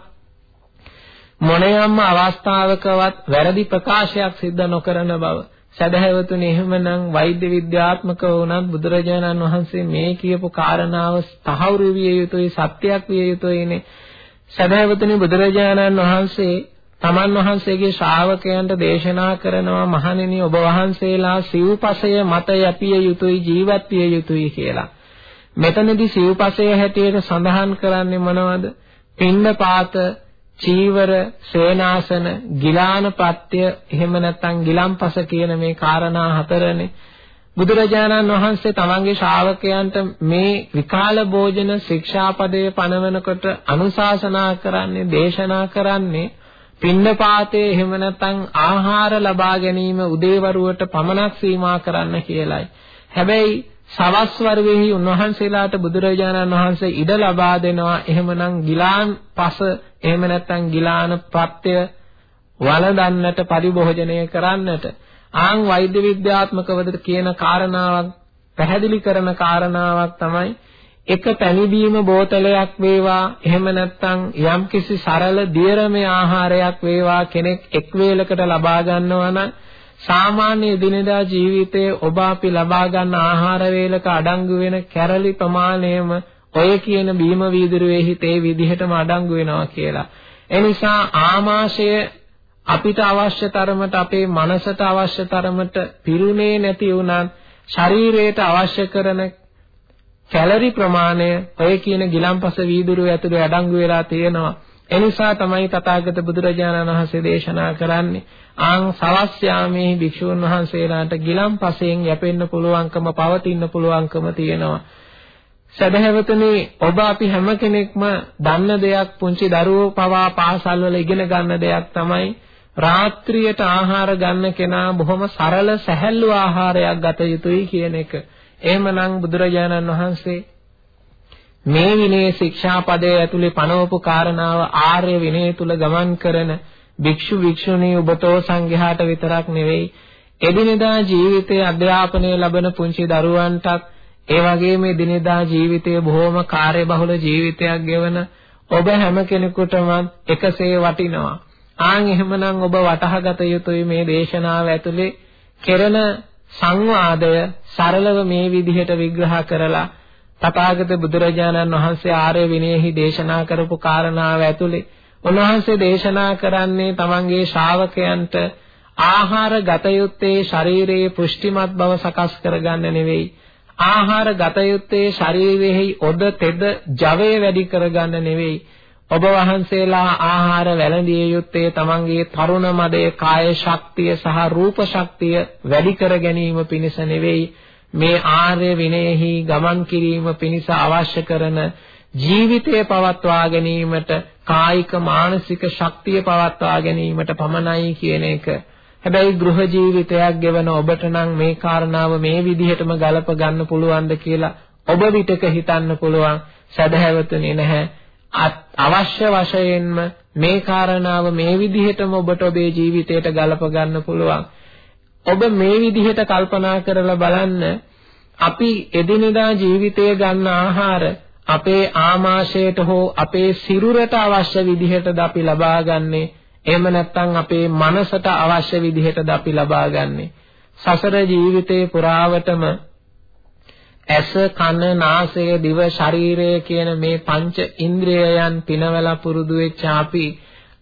මොනියම්ම අවස්ථාවකවත් වැරදි ප්‍රකාශයක් සිද්ධ නොකරන බව සදහැවතුනි එහෙමනම් වෛද්‍ය විද්‍යාත්මකව වුණත් බුදුරජාණන් වහන්සේ මේ කියපු කාරණාව තහවුරු විය යුතුයි සත්‍යයක් විය යුතුයිනේ සදහැවතුනි බුදුරජාණන් වහන්සේ තමන් වහන්සේගේ ශ්‍රාවකයන්ට දේශනා කරනවා මහණෙනි ඔබ වහන්සේලා සිව්පසය මත යැපිය යුතුයි ජීවත් විය යුතුයි කියලා. මෙතනදී සිව්පසය හැටියට සඳහන් කරන්නේ මොනවද? පින්නපාත චීවර, සේනාසන, ගිලාන පත්‍ය, එහෙම නැත්නම් ගිලම්පස කියන මේ காரணා හතරනේ. බුදුරජාණන් වහන්සේ තමන්ගේ ශ්‍රාවකයන්ට මේ විකාල භෝජන ශික්ෂාපදයේ පනවනකොට අනුශාසනා කරන්නේ, දේශනා කරන්නේ පින්නපාතේ එහෙම නැත්නම් ආහාර ලබා ගැනීම උදේවරුවට පමණක් සීමා කරන්න කියලයි. හැබැයි සවස් වරුවේහි උන්වහන්සේලාට බුදුරජාණන් වහන්සේ ඉඩ ලබා දෙනවා. එහෙමනම් ගිලාන් පස එහෙම නැත්නම් ගිලාන ප්‍රත්‍ය වළඳන්නට පරිභෝජනය කරන්නට ආන් වෛද්‍ය විද්‍යාත්මකවද කියන කාරණාවක් පැහැදිලි කරන කාරණාවක් තමයි එක පැණි බීම බෝතලයක් වේවා එහෙම නැත්නම් යම්කිසි සරල දියරමේ ආහාරයක් වේවා කෙනෙක් එක් වේලකට ලබා ගන්නවා නම් සාමාන්‍ය දිනදා ජීවිතයේ ඔබ අපි ලබා ගන්න ආහාර වේලක අඩංගු වෙන කැරලි ප්‍රමාණයම ඔය කියන බීම වීදුරුවේ හිතේ විදිහටම අඩංගු වෙනවා කියලා. ඒ නිසා ආමාශය අපිට අවශ්‍ය තරමට අපේ මනසට අවශ්‍ය තරමට පිරුණේ නැති වුණත් ශරීරයට අවශ්‍ය කරන කැලරි ප්‍රමාණය ඔය කියන ගිලම්පස වීදුරුව ඇතුලේ අඩංගු වෙලා තියෙනවා. එනිසා තමයි තථාගත බුදුරජාණන් වහන්සේ දේශනා කරන්නේ ආන් සවස් යාමේ භික්ෂුන් වහන්සේලාට ගිලම්පසෙන් යැපෙන්න පුළුවන්කම පවතින්න පුළුවන්කම තියෙනවා. සදහැවතුනි ඔබ අපි හැම කෙනෙක්ම දන්න දෙයක් පුංචි දරුවෝ පවා පාසල් වල ඉගෙන ගන්න දෙයක් තමයි රාත්‍රියට ආහාර ගන්න කෙනා බොහොම සරල සැහැල්ලු ආහාරයක් ගත යුතුයි කියන එක. එහෙමනම් බුදුරජාණන් වහන්සේ මේ විනය ශික්ෂාපදයේ ඇතුලේ පනවපු කාරණාව ආර්ය විනය තුල ගමන් කරන භික්ෂු භික්ෂුණී ඔබතෝ සංඝයාට විතරක් නෙවෙයි එදිනෙදා ජීවිතයේ අධ්‍යාපනය ලබන පුංචි දරුවන්ටත් ඒ වගේම එදිනෙදා ජීවිතයේ බොහොම කාර්යබහුල ජීවිතයක් ගෙවන ඔබ හැම කෙනෙකුටම එකසේ වටිනවා. ආන් එහෙමනම් ඔබ වටහාගත යුතුයි මේ දේශනාව ඇතුලේ කෙරෙන සංවාදය සරලව මේ විදිහට විග්‍රහ කරලා තථාගත බුදුරජාණන් වහන්සේ ආර්ය විනයෙහි දේශනා කරපු කාරණාව ඇතුලේ උන්වහන්සේ දේශනා කරන්නේ තමන්ගේ ශ්‍රාවකයන්ට ආහාර ගත යුත්තේ ශරීරයේ පුෂ්ටිමත් බව සකස් කරගන්න නෙවෙයි. ආහාර ගත යුත්තේ ශරීරයෙහි ඔද තෙද ජවය වැඩි කරගන්න නෙවෙයි. ඔබ වහන්සේලා ආහාර වැළඳිය යුත්තේ තමන්ගේ තරුණ මදයේ කාය ශක්තිය සහ රූප ශක්තිය වැඩි කර ගැනීම පිණිස නෙවෙයි. මේ ආර්ය විනයෙහි ගමන් කිරීම පිණිස අවශ්‍ය කරන ජීවිතය පවත්වා ගැනීමට කායික මානසික ශක්තිය පවත්වා ගැනීමට පමණයි කියන එක. හැබැයි ගෘහ ජීවිතයක් ගෙවන ඔබට නම් මේ කාරණාව මේ විදිහටම ගලප ගන්න පුළුවන්ද කියලා ඔබ විතක හිතන්න පුළුවන් සදහැවතුනේ නැහැ. අවශ්‍ය වශයෙන්ම මේ කාරණාව මේ විදිහටම ඔබට ඔබේ ජීවිතයට ගලප ගන්න පුළුවන්. ඔබ මේ විදිහට කල්පනා කරලා බලන්න අපි එදිනෙදා ජීවිතයේ ගන්න ආහාර අපේ ආමාශයට හෝ අපේ සිරුරට අවශ්‍ය විදිහටද අපි ලබාගන්නේ එහෙම නැත්නම් අපේ මනසට අවශ්‍ය විදිහටද අපි ලබාගන්නේ සසර ජීවිතේ පුරාවටම ඇස කන නාසය දිව ශරීරය කියන මේ පංච ඉන්ද්‍රියයන් පිනවලා පුරුදු වෙච්ච අපි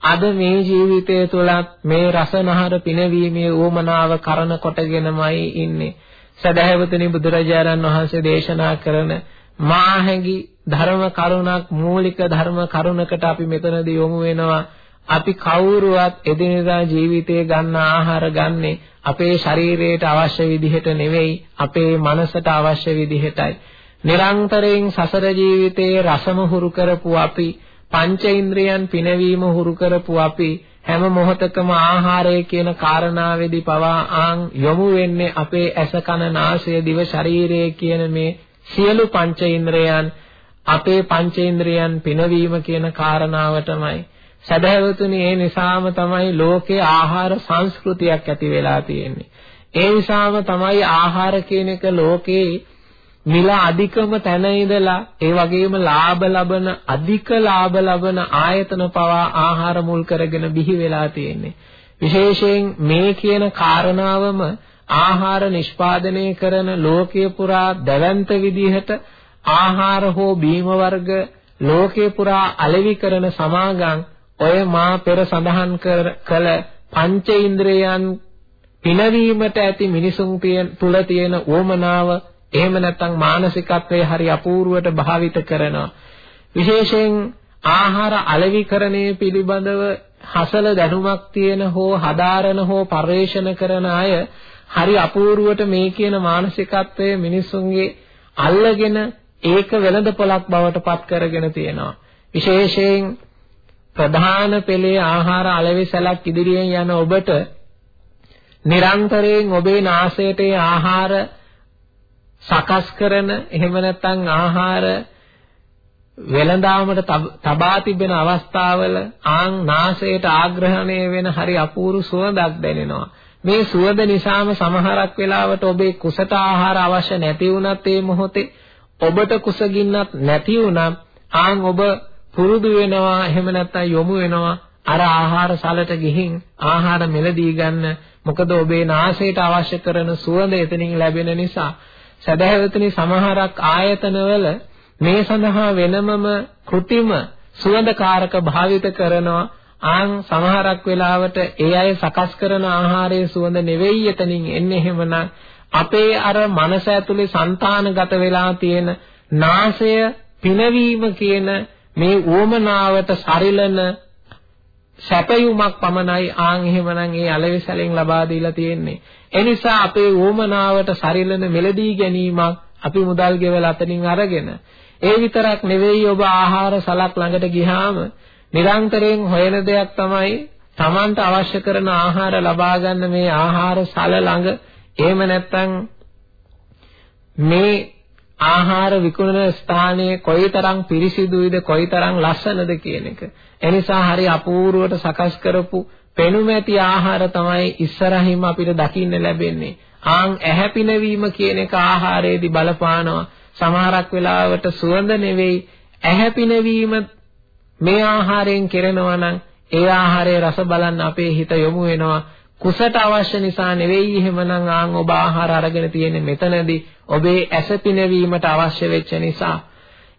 අද මේ ජීවිතය තුලත් මේ රසනහර පිනවීමේ උවමනාව කරන කොටගෙනමයි ඉන්නේ. සදහැවතුනි බුදුරජාණන් වහන්සේ දේශනා කරන මාහැඟි ධර්ම කරුණක් මූලික ධර්ම කරුණකට අපි මෙතනදී යොමු වෙනවා. අපි කවුරුවත් එදිනෙදා ජීවිතයේ ගන්න ආහාර ගන්නේ අපේ ශරීරයට අවශ්‍ය විදිහට නෙවෙයි අපේ මනසට අවශ්‍ය විදිහටයි. නිරන්තරයෙන් සසර ජීවිතයේ රසම හුරු කරපු අපි පංචේන්ද්‍රයන් පිනවීම හුරු කරපු අපි හැම මොහොතකම ආහාරය කියන කාරණාවේදී පවා ආන් යොමු වෙන්නේ අපේ ඇස කන නාසය දිව ශරීරය කියන මේ සියලු පංචේන්ද්‍රයන් අපේ පංචේන්ද්‍රයන් පිනවීම කියන කාරණාවටමයි සදහවතුනි ඒ නිසාම තමයි ලෝකේ ආහාර සංස්කෘතියක් ඇති වෙලා තියෙන්නේ ඒ නිසාම තමයි ආහාර කියන එක ලෝකේ මිල අධිකම තැන ඉඳලා ඒ වගේම ලාභ ලබන අධික ලාභ ලබන ආයතන පවා ආහාර මුල් කරගෙන බිහි වෙලා තියෙන්නේ. විශේෂයෙන් මේ කියන කාරණාවම ආහාර නිෂ්පාදනය කරන ලෝකයේ පුරා දැවැන්ත විදිහට ආහාර හෝ බීම වර්ග ලෝකයේ පුරා අලෙවි කරන සමාගම් ඔය මා පෙර සඳහන් කළ පංච ඉන්ද්‍රයන් පිනවීමට ඇති මිනිසුන් තුළ තියෙන උවමනාව එහෙම නැත්නම් මානසිකත්වයේ හරි අපූර්වට භාවිත කරනවා. විශේෂයෙන් ආහාර අලෙවිකරණය පිළිබඳව හසල දැනුමක් තියෙන හෝ හදාරන හෝ පරිශන කරන අය හරි අපූර්වට මේ කියන මානසිකත්වය මිනිසුන්ගේ අල්ලගෙන ඒක වෙළඳ පොලක් බවට පත් කරගෙන තියෙනවා. විශේෂයෙන් ප්‍රධාන පෙළේ ආහාර අලෙවිසලක් ඉදිරියෙන් යන ඔබට නිරන්තරයෙන් ඔබේ නාසයට ආහාර සකස් කරන එහෙම නැත්නම් ආහාර වෙළඳාමට තබා තිබෙන අවස්ථාවල ආන් නාසයට ආග්‍රහණය වෙන හරි අපූර්ව සුවඳක් දැනෙනවා. මේ සුවඳ නිසාම සමහරක් වෙලාවට ඔබේ කුසට ආහාර අවශ්‍ය නැති වුණත් ඒ මොහොතේ ඔබට කුසගින්නක් නැති වුණත් ආන් ඔබ පුරුදු වෙනවා එහෙම නැත්නම් යොමු වෙනවා අර ආහාර සලට ගිහින් ආහාර මෙලදී ගන්න. මොකද ඔබේ නාසයට අවශ්‍ය කරන සුවඳ එතනින් ලැබෙන නිසා සදහැවතුනි සමහරක් ආයතනවල මේ සඳහා වෙනමම කෘතිම සුවඳකාරක භාවිත කරනවා. ආන් සමහරක් වෙලාවට ඒ අය සකස් කරන ආහාරයේ සුවඳ නෙවෙයි එතනින් එන්නේ. එහෙමනම් අපේ අර මනස ඇතුලේ సంతානගත වෙලා තියෙන නාසය පිනවීම කියන මේ උවමනාවට සරිලන සැපයුමක් පමණයි ආන් එහෙමනම් ඒ අලෙවිසලෙන් ලබා දීලා තියෙන්නේ. ඒ නිසා අපේ වොමනාවට සරිලන මෙලදී ගැනීමක් අපි මුදල් ගෙවලා අතනින් අරගෙන ඒ විතරක් නෙවෙයි ඔබ ආහාර සලක් ළඟට ගියාම නිරන්තරයෙන් හොයන දෙයක් තමයි Tamanට අවශ්‍ය කරන ආහාර ලබා ගන්න මේ ආහාර සල ළඟ එහෙම නැත්නම් මේ ආහාර විකුණන ස්ථානයේ කොයිතරම් පිරිසිදුයිද කොයිතරම් ලස්සනද කියන එක. එනිසා හරි අපූර්වට සකස් කරපු පෙනුමැති ආහාර තමයි ඉස්සරහින්ම අපිට දකින්න ලැබෙන්නේ. ආන් ඇහැ පිනවීම කියන එක ආහාරයේදී බලපානවා. සමහරක් වෙලාවට සුවඳ නෙවෙයි ඇහැ පිනවීම මේ ආහාරයෙන් කෙරෙනවා නම් ඒ ආහාරයේ රස බලන්න අපේ හිත යොමු වෙනවා. කුසට අවශ්‍ය නිසා නෙවෙයි එහෙමනම් ආන් ඔබ ආහාර අරගෙන තියෙන්නේ මෙතනදී ඔබේ ඇස පිනවීමට අවශ්‍ය වෙච්ච නිසා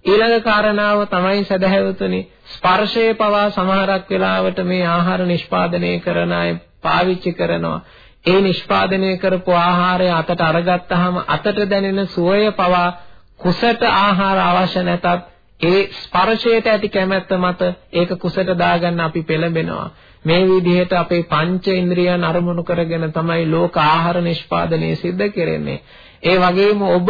ඊළඟ කාරණාව තමයි සදහැවතුනි ස්පර්ශයේ පවා සමහරක් වෙලාවට මේ ආහාර නිෂ්පාදනය කරන අය පාවිච්චි කරනවා. ඒ නිෂ්පාදනය කරපු ආහාරය අතට අරගත්තාම අතට දැනෙන සුවය පවා කුසට ආහාර අවශ්‍ය නැතත් ඒ ස්පර්ශයට ඇති කැමැත්ත මත ඒක කුසට දාගන්න අපි පෙළඹෙනවා. මේ විදිහට අපේ පංච ඉන්ද්‍රියන් අරමුණු කරගෙන තමයි ලෝක ආහාර නිෂ්පාදනය සිද්ධ කරන්නේ. ඒ වගේම ඔබ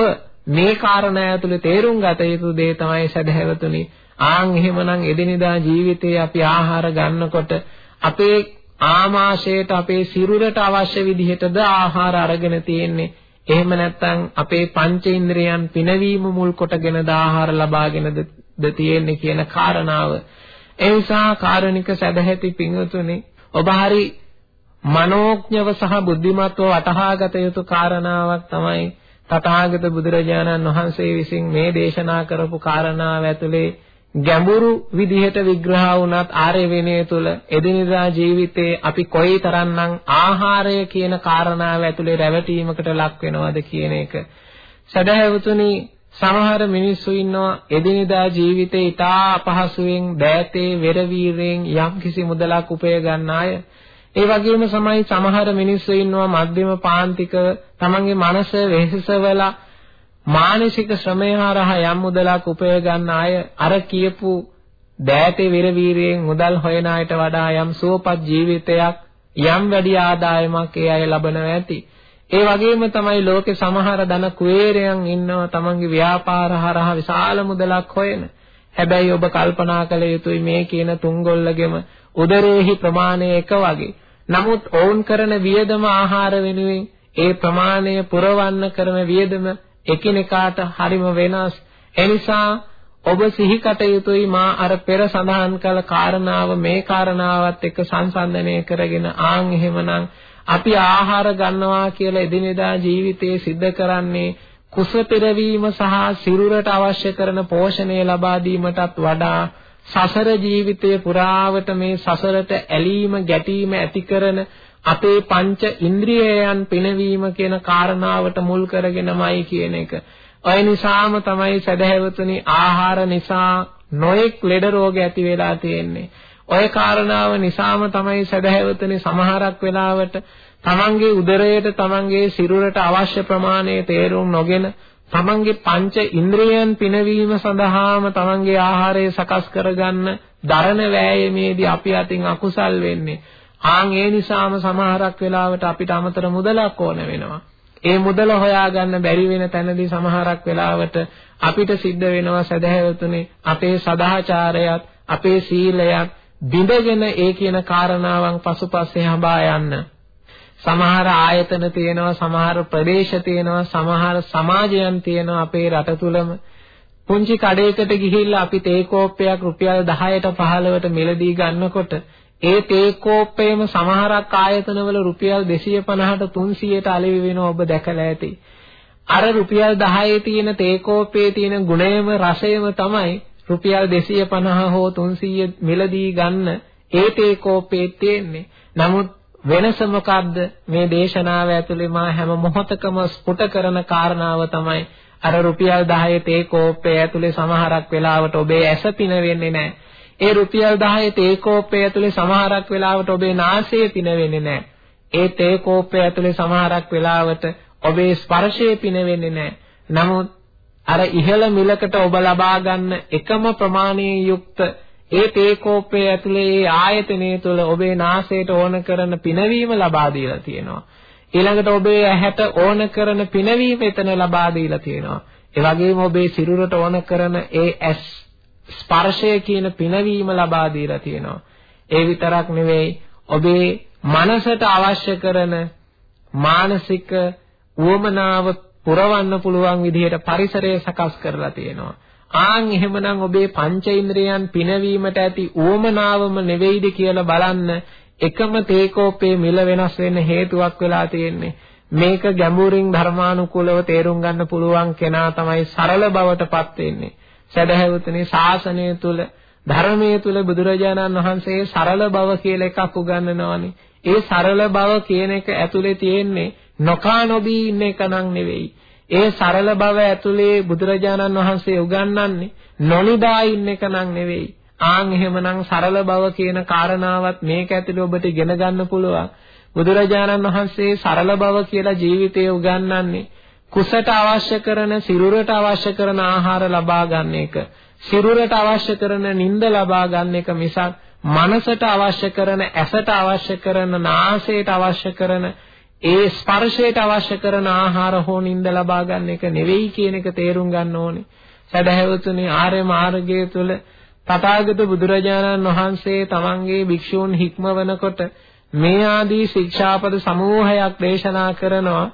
මේ කාරණා ඇතුළේ තේරුම් ගත යුතු දේ තමයි සදහැවතුනි. ආන් එහෙමනම් එදිනෙදා ජීවිතයේ අපි ආහාර ගන්නකොට අපේ ආමාශයට අපේ සිරුරට අවශ්‍ය විදිහටද ආහාර අරගෙන තියෙන්නේ. එහෙම නැත්නම් අපේ පංචේන්ද්‍රයන් පිනවීම මුල් කොටගෙනද ආහාර ලබාගෙනද තියෙන්නේ කියන කාරණාව. ඒ නිසා කාරණික සැදැහැති පිංතුනේ ඔබ හරි මනෝඥව සහ බුද්ධිමත්ව වටහාගත යුතු කාරණාවක් තමයි තථාගත බුදුරජාණන් වහන්සේ විසින් මේ දේශනා කරපු කාරණාව ඇතුලේ ගැඹුරු විදිහට විග්‍රහ වුණත් ආර්ය විනය තුල එදිනෙදා ජීවිතේ අපි කොයිතරම්නම් ආහාරය කියන කාරණාව ඇතුලේ රැවටීමකට ලක් වෙනවද කියන එක. සදහැවතුනි සමහර මිනිස්සු ඉන්නවා එදිනෙදා ජීවිතේ ඉතා අපහසුයෙන් දෑතේ වෙර වීරයෙන් යම්කිසි මුදලක් උපය ගන්න අය ඒ වගේම සමයි සමහර මිනිස්සු ඉන්නවා මධ්‍යම පාන්තික තමන්ගේ මනස වෙහෙසවලා මානසික ශ්‍රමය හරහා යම් මුදලක් උපය ගන්න අය අර කියපු දෑතේ විර වීරයෙන් මුදල් හොයන අයට වඩා යම් සුවපත් ජීවිතයක් යම් වැඩි ආදායමක් ඒ අය ලබනවා ඇති. ඒ වගේම තමයි ලෝකේ සමහර ධන කුවේරයන් ඉන්නවා තමන්ගේ ව්‍යාපාර හරහා විශාල මුදලක් හොයන. හැබැයි ඔබ කල්පනා කළ යුතුයි මේ කියන තුන්ගොල්ලගෙම උදරේහි ප්‍රමාණය එක වගේ. නමුත් ඔවුන් කරන වියදම ආහාර වෙනුවෙන් ඒ ප්‍රමාණය පුරවන්න කරන වියදම එකිනෙකාට හරිම වෙනස්. එනිසා ඔබ සිහි කටයුතුයි මා අර පෙර සඳහන් කළ කාරණාව මේ කාරණාවත් එක්ක සංසන්දනය කරගෙන ආන් එහෙමනම් අපි ආහාර ගන්නවා කියලා එදිනෙදා ජීවිතයේ සිද්ධ කරන්නේ කුස පෙරවීම සහ සිරුරට අවශ්‍ය කරන පෝෂණය ලබා දීමටත් වඩා සසර ජීවිතයේ පුරාවට මේ සසරට ඇලීම ගැටීම ඇති කරන අපේ පංච ඉන්ද්‍රියයන් පිනවීම කියන කාරණාවට මුල් කරගෙනමයි කියන එක. ඔය නිසාම තමයි සදහැවතුනි ආහාර නිසා නොඑක් ලෙඩ රෝග ඇති වෙලා තියෙන්නේ. ඔය කාරණාව නිසාම තමයි සදහැවතුනි සමහරක් වෙලාවට තමන්ගේ උදරයට තමන්ගේ සිරුරට අවශ්‍ය ප්‍රමාණය තේරුම් නොගෙන තමන්ගේ පංච ඉන්ද්‍රියන් පිනවීම සඳහාම තමන්ගේ ආහාරය සකස් කරගන්න දරණ වෑයමේදී අපි අතින් අකුසල් වෙන්නේ ආන් ඒ නිසාම සමහරක් වෙලාවට අපිට අමතර මුදලක් ඕන වෙනවා. ඒ මුදල හොයාගන්න බැරි වෙන තැනදී සමහරක් වෙලාවට අපිට සිද්ධ වෙනවා සදහැවතුනේ අපේ සදාචාරයත් අපේ සීලයත් බිඳගෙන ඒ කියන කාරණාවන් පසුපස්සේ හඹා යන්න. සමහර ආයතන තියෙනවා සමහර ප්‍රදේශ තියෙනවා සමහර සමාජයන් තියෙනවා අපේ රට තුලම පුංචි කඩේකට ගිහිල්ලා අපි තේ කෝප්පයක් රුපියල් 10ට 15ට මිලදී ගන්නකොට ඒ තේ කෝප්පේම සමහරක් ආයතනවල රුපියල් 250ට 300ට අලෙවි වෙනවා ඔබ දැකලා ඇති. අර රුපියල් 10 තියෙන තේ කෝප්පේ තියෙන ගුණයම රසයම තමයි රුපියල් 250 හෝ 300 මිලදී ගන්න ඒ තේ කෝප්පේ තියෙන්නේ. නමුත් වෙනස මොකද්ද මේ දේශනාව ඇතුලේ මා හැම මොහොතකම ස්පුට කරන කාරණාව තමයි අර රුපියල් 10 තේ කෝප්පේ ඇතුලේ සමහරක් වෙලාවට ඔබේ ඇස පින වෙන්නේ නැහැ. ඒ රුපියල් 10 තේ කෝප්පය ඇතුලේ සමහරක් වෙලාවට ඔබේ නාසය පින වෙන්නේ නැහැ. ඒ තේ කෝප්පය ඇතුලේ සමහරක් වෙලාවට ඔබේ ස්පර්ශය පින වෙන්නේ නැහැ. නමුත් අර ඉහළ මිලකට ඔබ ලබා ගන්න එකම ප්‍රමාණයේ යුක්ත ඒ තේ කෝප්පය ඇතුලේ ඒ ආයතනය තුළ ඔබේ නාසයට ඕන කරන පිනවීම ලබා දීලා තියෙනවා. ඊළඟට ඔබේ ඇහැට ඕන කරන පිනවීම එතන ලබා දීලා තියෙනවා. ඒ වගේම ඔබේ සිරුරට ඕන කරන ඒ ඇස් ස්පර්ශය කියන පිනවීම ලබා දීලා තියෙනවා. ඒ විතරක් නෙවෙයි ඔබේ මනසට අවශ්‍ය කරන මානසික උවමනාව පුරවන්න පුළුවන් විදිහට පරිසරය සකස් කරලා තියෙනවා. ආන් එහෙමනම් ඔබේ පංචේන්ද්‍රයන් පිනවීමට ඇති උවමනාවම නෙවෙයිද කියලා බලන්න එකම තේකෝපේ මිල වෙනස් වෙන්න හේතුවක් වෙලා තියෙන්නේ. මේක ගැඹුරින් ධර්මානුකූලව තේරුම් ගන්න පුළුවන් කෙනා තමයි සරල බවටපත් වෙන්නේ. සදහැවතුනි ශාසනය තුල ධර්මයේ තුල බුදුරජාණන් වහන්සේ සරල බව කියලා එකක් උගන්වනවානේ. ඒ සරල බව කියන එක ඇතුලේ තියෙන්නේ නොකා නොබී ඉන්න එක නං නෙවෙයි. ඒ සරල බව ඇතුලේ බුදුරජාණන් වහන්සේ උගන්වන්නේ නොනිදා ඉන්න එක නං නෙවෙයි. ආන් එහෙමනම් සරල බව කියන කාරණාවත් මේක ඇතුලේ ඔබට ඉගෙන ගන්න පුළුවන්. බුදුරජාණන් වහන්සේ සරල බව කියලා ජීවිතය උගන්වන්නේ කුසට අවශ්‍ය කරන සිරුරට අවශ්‍ය කරන ආහාර ලබා ගන්න එක. සිරුරට අවශ්‍ය කරන නිින්ද ලබා ගන්න එක මිසක් මනසට අවශ්‍ය කරන ඇසට අවශ්‍ය කරන නාසයට අවශ්‍ය කරන ඒ ස්පර්ශයට අවශ්‍ය කරන ආහාර හෝ නිින්ද ලබා ගන්න එක නෙවෙයි කියන එක තේරුම් ගන්න ඕනේ. සදහැවතුනි ආර්ය මාර්ගය තුල තථාගත බුදුරජාණන් වහන්සේ තමන්ගේ භික්ෂූන් හික්මවනකොට මේ ආදී ශික්ෂාපද සමූහයක් දේශනා කරනවා.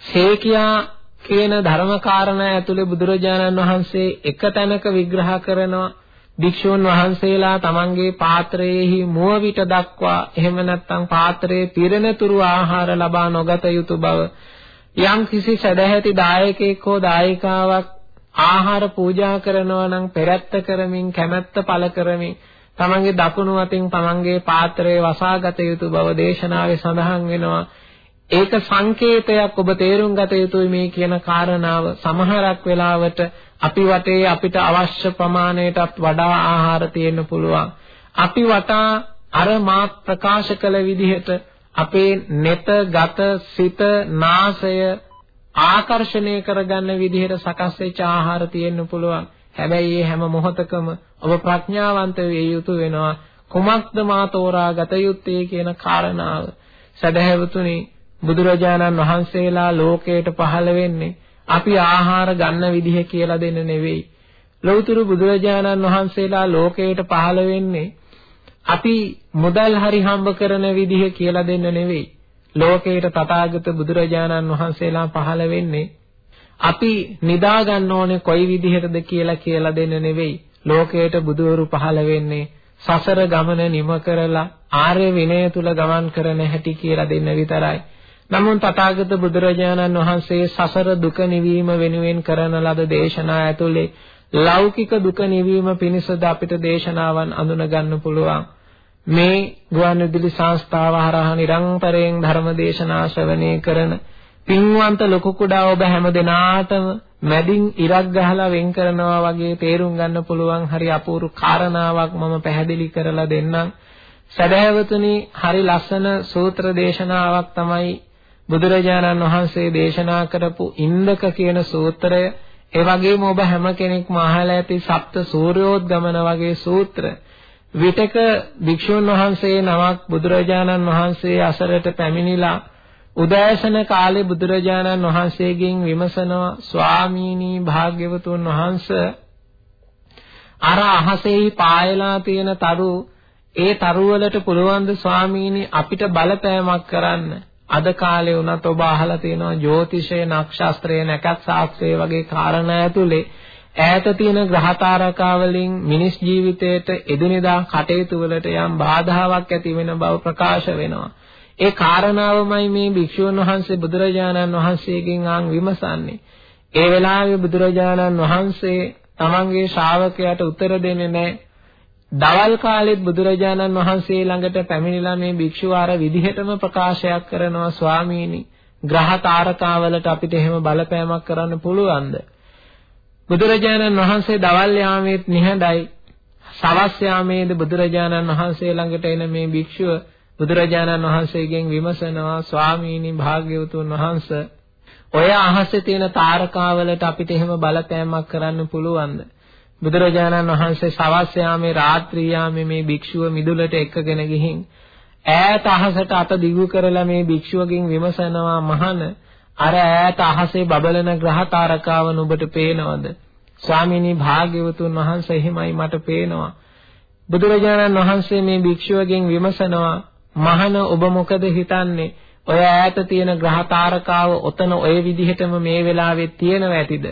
ශේකියා කියන ධර්මකාරණා ඇතුලේ බුදුරජාණන් වහන්සේ එක තැනක විග්‍රහ කරනවා භික්ෂුන් වහන්සේලා තමන්ගේ පාත්‍රයේහි මුව විට දක්වා එහෙම නැත්නම් පාත්‍රයේ පිරෙනතුරු ආහාර ලබා නොගත යුතු බව යම් කිසි සදැහැති දායකයෙක් හෝ දායිකාවක් ආහාර පූජා කරනවා නම් පෙරත්ත කරමින් කැමැත්ත පළ කරමින් තමන්ගේ දකුණු අතින් තමන්ගේ පාත්‍රයේ වසාගත යුතු බව දේශනාවේ සඳහන් වෙනවා. ඒක සංකේතයක් ඔබ තේරුම් ගත යුතුයි මේ කියන කාරණාව. සමහරක් වෙලාවට අපි වටේ අපිට අවශ්‍ය ප්‍රමාණයටත් වඩා ආහාර තියෙන්න පුළුවන්. අපි වටා අර මා ප්‍රකාශ කළ විදිහට අපේ නෙත ගත සිත නාසය ආකර්ෂණය කරගන්න විදිහට සකස් වෙච්ච ආහාර තියෙන්න පුළුවන්. හැබැයි මේ හැම මොහොතකම ඔබ ප්‍රඥාවන්ත විය යුතු වෙනවා. කුමක්ද මා තෝරා ගත යුත්තේ කියන කාරණාව. සදහැවතුනි බුදුරජාණන් වහන්සේලා ලෝකයට පහළ වෙන්නේ අපි ආහාර ගන්න විදිහ කියලා දෙන්න නෙවෙයි. ලෞතර බුදුරජාණන් වහන්සේලා ලෝකයට පහළ වෙන්නේ අපි මුදල් හරි හම්බ කරන විදිහ කියලා දෙන්න නෙවෙයි. ලෝකයට තථාගත බුදුරජාණන් වහන්සේලා පහළ වෙන්නේ අපි නිදා ගන්න ඕනේ කොයි විදිහටද කියලා කියලා දෙන්න නෙවෙයි. ලෝකයට බුදවරු පහළ වෙන්නේ සසර ගමන නිම කරලා ආර්ය විනය තුල ගමන් කරන හැටි කියලා දෙන්න විතරයි. නමුත් තථාගත බුදුරජාණන් වහන්සේ සසර දුක නිවීම වෙනුවෙන් කරන ලද දේශනා ඇතුලේ ලෞකික දුක නිවීම පිණිසද අපිට දේශනාවන් අඳුන ගන්න පුළුවන්. මේ ගුවන්විදුලි සංස්ථාව හරහා නිරන්තරයෙන් ධර්ම දේශනා ශ්‍රවණය කරන පින්වන්ත ලොකු කුඩා ඔබ හැම දෙනාටම මැදින් ඉරක් ගහලා වෙන් කරනවා වගේ තේරුම් ගන්න පුළුවන් හරි අපූර්ව කාරණාවක් මම පැහැදිලි කරලා දෙන්නම්. සදහැවතුනි හරි ලස්සන සූත්‍ර දේශනාවක් තමයි බුදුරජාණන් වහන්සේ දේශනා කරපු ඉන්දක කියන සූත්‍රය ඒ වගේම ඔබ හැම කෙනෙක්ම අහලා ඇති සප්ත සූර්යෝද්ගමන වගේ සූත්‍ර. විතක භික්ෂුන් වහන්සේ නමක් බුදුරජාණන් වහන්සේ අසරට පැමිණිලා උදෑසන කාලේ බුදුරජාණන් වහන්සේගෙන් විමසනවා ස්වාමීනි භාග්‍යවතුන් වහන්සේ අර අහසෙහි පායලා තියෙන තරු ඒ තරු වලට පුළුවන් ද ස්වාමීනි අපිට බලපෑමක් කරන්න? අද කාලේ වුණත් ඔබ අහලා තියෙනවා ජ්‍යොතිෂය නක්ෂත්‍රය නැකත් ශාස්ත්‍රය වගේ කාරණා ඇතුලේ ඈත තියෙන ග්‍රහතාරකා වලින් මිනිස් ජීවිතයට එදිනෙදා කටයුතු වලට යම් බාධාවක් ඇති වෙන බව ප්‍රකාශ වෙනවා. ඒ කාරණාවමයි මේ භික්ෂුන් වහන්සේ බුදුරජාණන් වහන්සේගෙන් ආන් විමසන්නේ. ඒ වෙලාවේ බුදුරජාණන් වහන්සේ තමන්ගේ ශ්‍රාවකයාට උත්තර දෙන්නේ නැහැ. දවල් කාලෙත් බුදුරජාණන් වහන්සේ ළඟට පැමිණිලා මේ භික්ෂුව අර විදිහටම ප්‍රකාශයක් කරනවා ස්වාමීනි. ග්‍රහ තාරකාවලට අපිට එහෙම බලපෑමක් කරන්න පුළුවන්ද? බුදුරජාණන් වහන්සේ දවල් යාමේත් නිහඬයි. සවස් යාමේද බුදුරජාණන් වහන්සේ ළඟට එන මේ භික්ෂුව බුදුරජාණන් වහන්සේගෙන් විමසනවා ස්වාමීනි භාග්‍යවතුන් වහන්සේ ඔය අහසේ තියෙන තාරකාවලට අපිට එහෙම බලපෑමක් කරන්න පුළුවන්ද? බුදුරජාණන් වහන්සේ සවස් යාමේ රාත්‍රී යාමේ මේ භික්ෂුව මිදුලට එක්කගෙන ගිහින් ඈත අහසට අත දිගු කරලා මේ භික්ෂුවගෙන් විමසනවා මහන අර ඈත අහසේ බබලන ග්‍රහ තාරකාව නුඹට පේනවද? ස්වාමීනි භාග්‍යවතුන් වහන්සේ එහෙමයි මට පේනවා. බුදුරජාණන් වහන්සේ මේ භික්ෂුවගෙන් විමසනවා මහන ඔබ මොකද හිතන්නේ? ඔය ඈත තියෙන ග්‍රහ තාරකාව ඔතන ඔය විදිහටම මේ වෙලාවේ තියෙනව ඇතිද?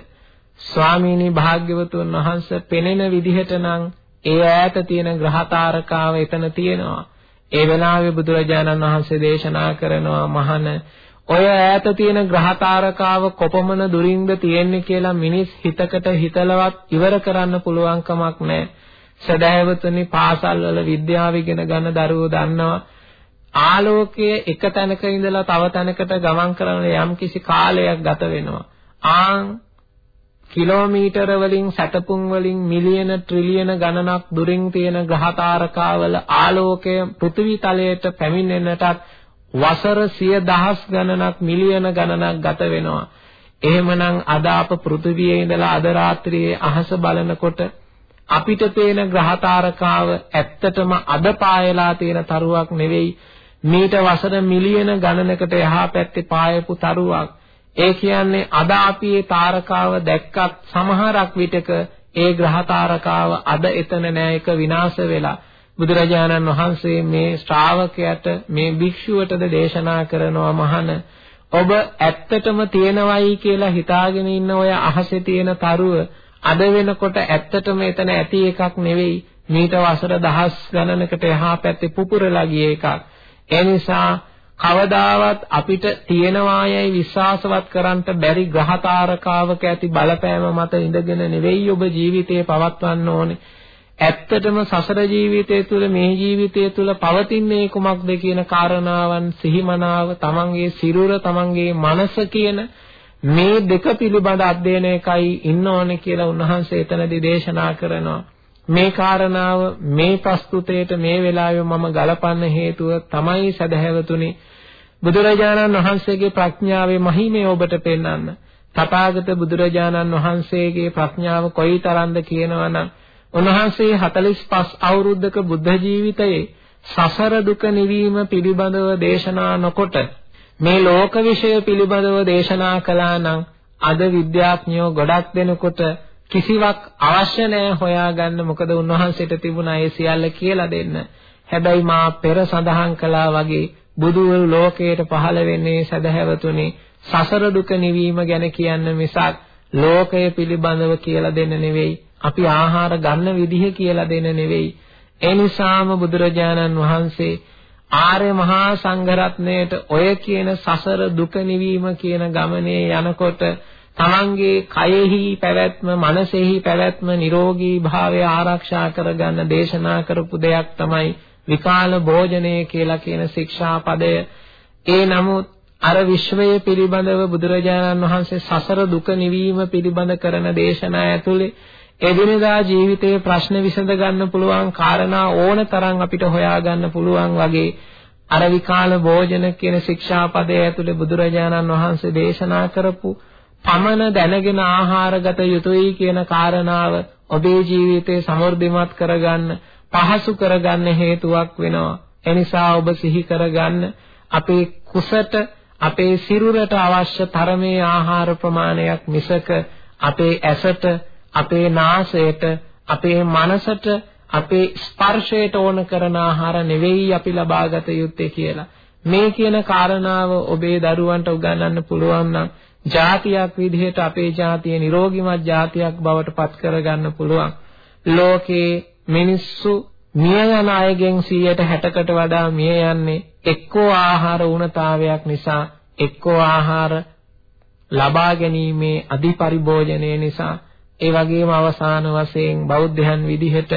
ස්වාමීනි භාග්‍යවතුන් වහන්සේ පෙනෙන විදිහට නම් ඒ ඈත තියෙන ග්‍රහතාරකාව එතන තියෙනවා. ඒ වෙලාවේ බුදුරජාණන් වහන්සේ දේශනා කරනවා මහන ඔය ඈත තියෙන ග්‍රහතාරකාව කොපමණ දුරින්ද තියෙන්නේ කියලා මිනිස් හිතකට හිතලවත් ඉවර කරන්න පුළුවන් කමක් නැහැ. සදායවතුනි පාසල් වල විද්‍යාව ඉගෙන ගන්න දරුවෝ දන්නවා ආලෝකයේ එක තැනක ඉඳලා තව තැනකට ගමන් කරන යම් කිසි කාලයක් ගත වෙනවා. ආන් කිලෝමීටර වලින් සැතපුම් වලින් මිලියන ට්‍රිලියන ගණනක් දුරින් තියෙන ග්‍රහ තාරකාවල ආලෝකය පෘථිවි තලයට පැමිණෙන්නටත් වසර සිය දහස් ගණනක් මිලියන ගණනක් ගත වෙනවා. එහෙමනම් අද අප පෘථිවියේ ඉඳලා අද රාත්‍රියේ අහස බලනකොට අපිට පේන ග්‍රහතාරකාව ඇත්තටම අද පායලා තියෙන තරුවක් නෙවෙයි මීට වසර මිලියන ගණනකට එහා පැත්තේ පායපු තරුවක් ඒ කියන්නේ අද අපි ඒ තාරකාව දැක්කත් සමහරක් විටක ඒ ග්‍රහතාරකාව අද එතන නෑ ඒක විනාශ වෙලා. බුදුරජාණන් වහන්සේ මේ ශ්‍රාවකයට මේ භික්ෂුවටද දේශනා කරනවා මහන ඔබ ඇත්තටම තියෙනවයි කියලා හිතාගෙන ඉන්න ඔය අහසේ තියෙන තරුව අද වෙනකොට ඇත්තටම එතන ඇති එකක් නෙවෙයි මීට වසර දහස් ගණනකට එහා පැත්තේ පුපුරලා ගිය එකක්. ඒ නිසා කවදාවත් අපිට තියෙනවායයි විශ්වාසවත් කරන්ට බැරි ග්‍රහතාරකාවක ඇති බලපෑම මත ඉඳගෙන නෙවෙයි ඔබ ජීවිතේ පවත්වන්න ඕනේ. ඇත්තටම සසර ජීවිතය තුළ මේ ජීවිතය තුළ පවතින්නේ කුමක්ද කියන කාරණාවන් සිහිමනාව තමන්ගේ සිරුර තමන්ගේ මනස කියන මේ දෙක පිළිබඳ අධ්‍යයනයකයි ඉන්න ඕනේ කියලා උන්වහන්සේ එතනදී දේශනා කරනවා. මේ කාරණාව මේ ප්‍රස්තුතයට මේ වෙලාවේ මම ගලපන්න හේතුව තමයි සදහැවතුනි බුදුරජාණන් වහන්සේගේ ප්‍රඥාවේ මහිමය ඔබට පෙන්වන්න තථාගත බුදුරජාණන් වහන්සේගේ ප්‍රඥාව කොයිතරම්ද කියනවනම් උන්වහන්සේ 45 අවුරුද්දක බුද්ධ ජීවිතයේ සසර දුක නිවීම පිළිබඳව දේශනා නොකොට මේ ලෝක විෂය පිළිබඳව දේශනා කළා නම් අද විද්‍යාඥයෝ ගොඩක් දෙනකොට කිසිවක් අවශ්‍ය නැහැ හොයාගන්න මොකද උන්වහන්සේට තිබුණා ඒ සියල්ල කියලා දෙන්න. හැබැයි මා පෙර සඳහන් කළා වගේ බුදුවරු ලෝකයට පහළ වෙන්නේ සදහැවතුනි සසර දුක නිවීම ගැන කියන්න මිසක් ලෝකය පිළිබඳව කියලා දෙන්න නෙවෙයි අපි ආහාර ගන්න විදිහ කියලා දෙන්න නෙවෙයි. ඒ නිසාම බුදුරජාණන් වහන්සේ ආර්ය මහා සංඝරත්නයට ඔය කියන සසර දුක නිවීම කියන ගමනේ යනකොට තමන්ගේ කයෙහි පැවැත්ම මනසෙහි පැවැත්ම නිරෝගී භාවය ආරක්ෂා කරගන්න දේශනා කරපු දෙයක් තමයි විකාල භෝජනය කියලා කියන ශික්ෂාපදය. ඒ නමුත් අර විශ්වය පිළිබඳව බුදුරජාණන් වහන්සේ සසර දුක නිවීම පිළිබඳ කරන දේශනා ඇතුලේ එදිනෙදා ජීවිතයේ ප්‍රශ්න විසඳ ගන්න පුළුවන් කාරණා ඕන තරම් අපිට හොයා ගන්න පුළුවන් වගේ අර විකාල භෝජන කියන ශික්ෂාපදයේ ඇතුලේ බුදුරජාණන් වහන්සේ දේශනා කරපු පමණ දැනගෙන ආහාරගත යුතුයි කියන කාරණාව ඔබේ ජීවිතේ සමෘද්ධිමත් කරගන්න පහසු කරගන්න හේතුවක් වෙනවා. එනිසා ඔබ සිහි කරගන්න අපේ කුසට අපේ සිරුරට අවශ්‍ය තරමේ ආහාර ප්‍රමාණයක් මිසක අපේ ඇසට අපේ නාසයට අපේ මනසට අපේ ස්පර්ශයට ඕන කරන ආහාර නෙවෙයි අපි ලබාගත යුත්තේ කියලා. මේ කියන කාරණාව ඔබේ දරුවන්ට උගන්වන්න පුළුවන් නම් ජාතියක් විදිහට අපේ ජාතිය නිරෝගිමත් ජාතියක් බවට පත් කරගන්න පුළුවන්. ලෝකේ මිනිස්සු මිය යන අයගෙන් 160කට වඩා මිය යන්නේ එක්කෝ ආහාර උණතාවයක් නිසා එක්කෝ ආහාර ලබා ගැනීමේ අධිපරිභෝජනය නිසා. ඒ වගේම අවසාන වශයෙන් බෞද්ධයන් විදිහට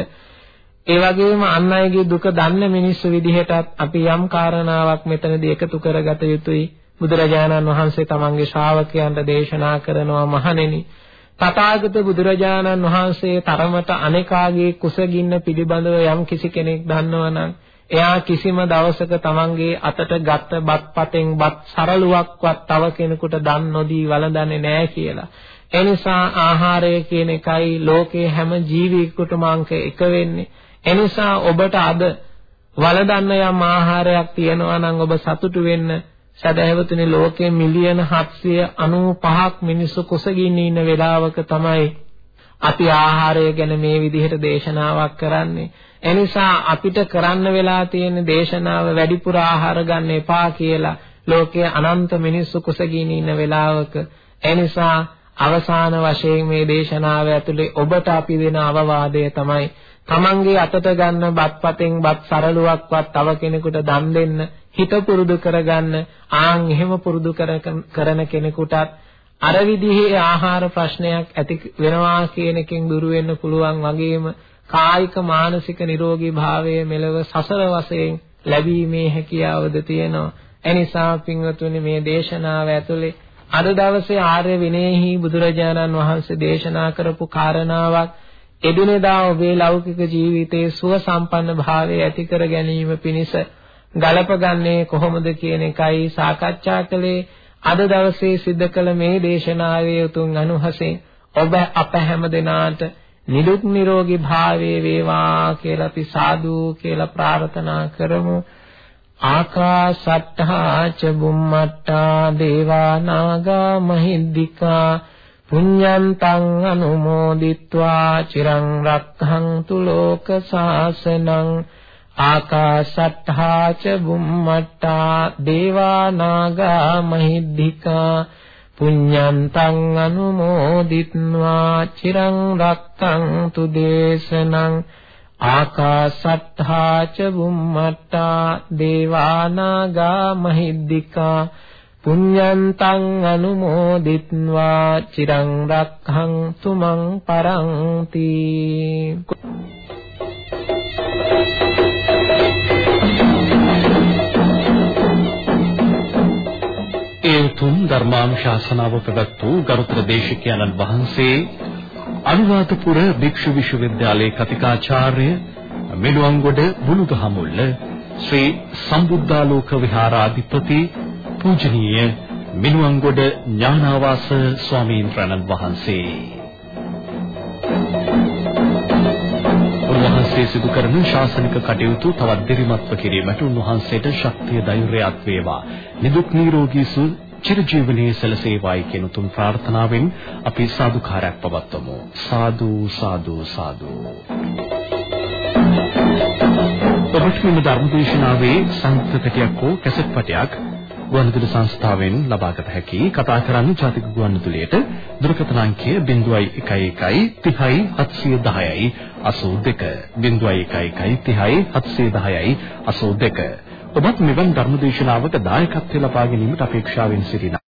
ඒ වගේම අන් අයගේ දුක දන්න මිනිස්සු විදිහටත් අපි යම් කාරණාවක් මෙතනදී එකතු කරගත යුතුයි. බුදුරජාණන් වහන්සේ තමන්ගේ ශ්‍රාවකයන්ට දේශනා කරනවා මහණෙනි තථාගත බුදුරජාණන් වහන්සේ තරමට අනේකාගේ කුසගින්න පිළිබඳව යම් කිසි කෙනෙක් දන්නවනම් එයා කිසිම දවසක තමන්ගේ අතට ගත්ත බත් පතෙන් බත් සරලුවක්වත් තව කෙනෙකුට දන් නොදී වළඳන්නේ නැහැ කියලා. එනිසා ආහාරය කියන එකයි ලෝකේ හැම ජීවියෙකුටම අංක එක වෙන්නේ. එනිසා ඔබට අද වළඳන්න යම් ආහාරයක් තියෙනවා නම් ඔබ සතුටු වෙන්න සදහැවතුනි ලෝකේ මිලියන 795ක් මිනිස්සු කුසගින්න ඉන්න වෙලාවක තමයි අපි ආහාරය ගැන මේ විදිහට දේශනාවක් කරන්නේ. එනිසා අපිට කරන්න වෙලා තියෙන දේශනාව වැඩිපුර ආහාර ගන්න එපා කියලා ලෝකයේ අනන්ත මිනිස්සු කුසගින්න ඉන්න වෙලාවක එනිසා අවසාන වශයෙන් මේ දේශනාව ඇතුලේ ඔබට අපි දෙන අවවාදය තමයි තමන්ගේ අතට ගන්න බත්පතෙන් බත් සරලුවක්වත් තව කෙනෙකුට දන් දෙන්න හිත පුරුදු කරගන්න ආන් එහෙම පුරුදු කරන කෙනෙකුටත් අර විදිහේ ආහාර ප්‍රශ්නයක් ඇති වෙනවා කියන එකෙන් දුරු වෙන්න පුළුවන් වගේම කායික මානසික නිරෝගී භාවය මෙලව සසර වශයෙන් ලැබීමේ හැකියාවද තියෙනවා. එනිසා පින්වතුනි මේ දේශනාව ඇතුලේ අද දවසේ ආර්ය විනයෙහි බුදුරජාණන් වහන්සේ දේශනා කරපු කාරණාවක් එදිනෙදා ඔබේ ලෞකික ජීවිතයේ සුව සම්පන්න භාවය ඇති කර ගැනීම පිණිස ගලපගන්නේ කොහොමද කියන එකයි සාකච්ඡා කළේ අද දවසේ සිද්ධ කළ මේ දේශනාවේ උතුම් අනුහසෙන් ඔබ අප හැම දෙනාට නිදුක් නිරෝගී භාවයේ වේවා කියලා අපි සාදු කියලා ප්‍රාර්ථනා කරමු. ආකාසට්ඨා ච බුම්මට්ටා දේවා නාග මහිද්దికා පුඤ්ඤන්තං අනුමෝදිත්වා චිරං රක්ඛන්තු ලෝක සාසනං ආකාශට්ඨා ච බුම්මට්ටා දේවා නාග මහිද්దికා පුඤ්ඤන්තං අනුමෝදිත්වා චිරං රක්ඛං තු දේශනං ආකාශට්ඨා ච බුම්මට්ටා දේවා නාග මහිද්దికා පුඤ්ඤන්තං අනුමෝදිත්වා චිරං රක්ඛං තුමන් පරන්ති උතුම් ධර්මානුශාසනාව පැවැත් වූ ගරුතර දේශකයන්න් වහන්සේ අනුරාධපුර භික්ෂු විශ්වවිද්‍යාලයේ කතිකාචාර්ය මෙළුවන්ගොඩ බුදුගහමුල්ල ශ්‍රී සම්බුද්ධාලෝක විහාරාධිපති පූජනීය මිනුවන්ගොඩ ඥානාවාස ස්වාමීන් වහන්සේ උන්වහන්සේ සිදු කරන ශාසනික කටයුතු තවත් දිරිමත්ව කිරීමට උන්වහන්සේට ශක්තිය ධෛර්යයක් වේවා. නිදුක් නිරෝගී සුව චිරජීවනයේ සැලසේවායි කියන උතුම් ප්‍රාර්ථනාවෙන් අපි සාදුකාරයක් පවත්වමු. සාදු සාදු සාදු. ඔබට මේ ධර්මදේශනාවේ සංස්කෘතියක් හෝ කැසට් පටයක් ගුවන්විදුලි සංස්ථාවෙන් ලබාගත හැකි කතා කරන්න ජාතික ගුවන්විදුලියට දුරකථන අංකය 0111 30 710යි 82 0111 30 710යි 82 ඔබත් මෙවන් ධර්මදේශනාවක දායකත්වය ලබා ගැනීමට අපේක්ෂාවෙන් සිටිනවා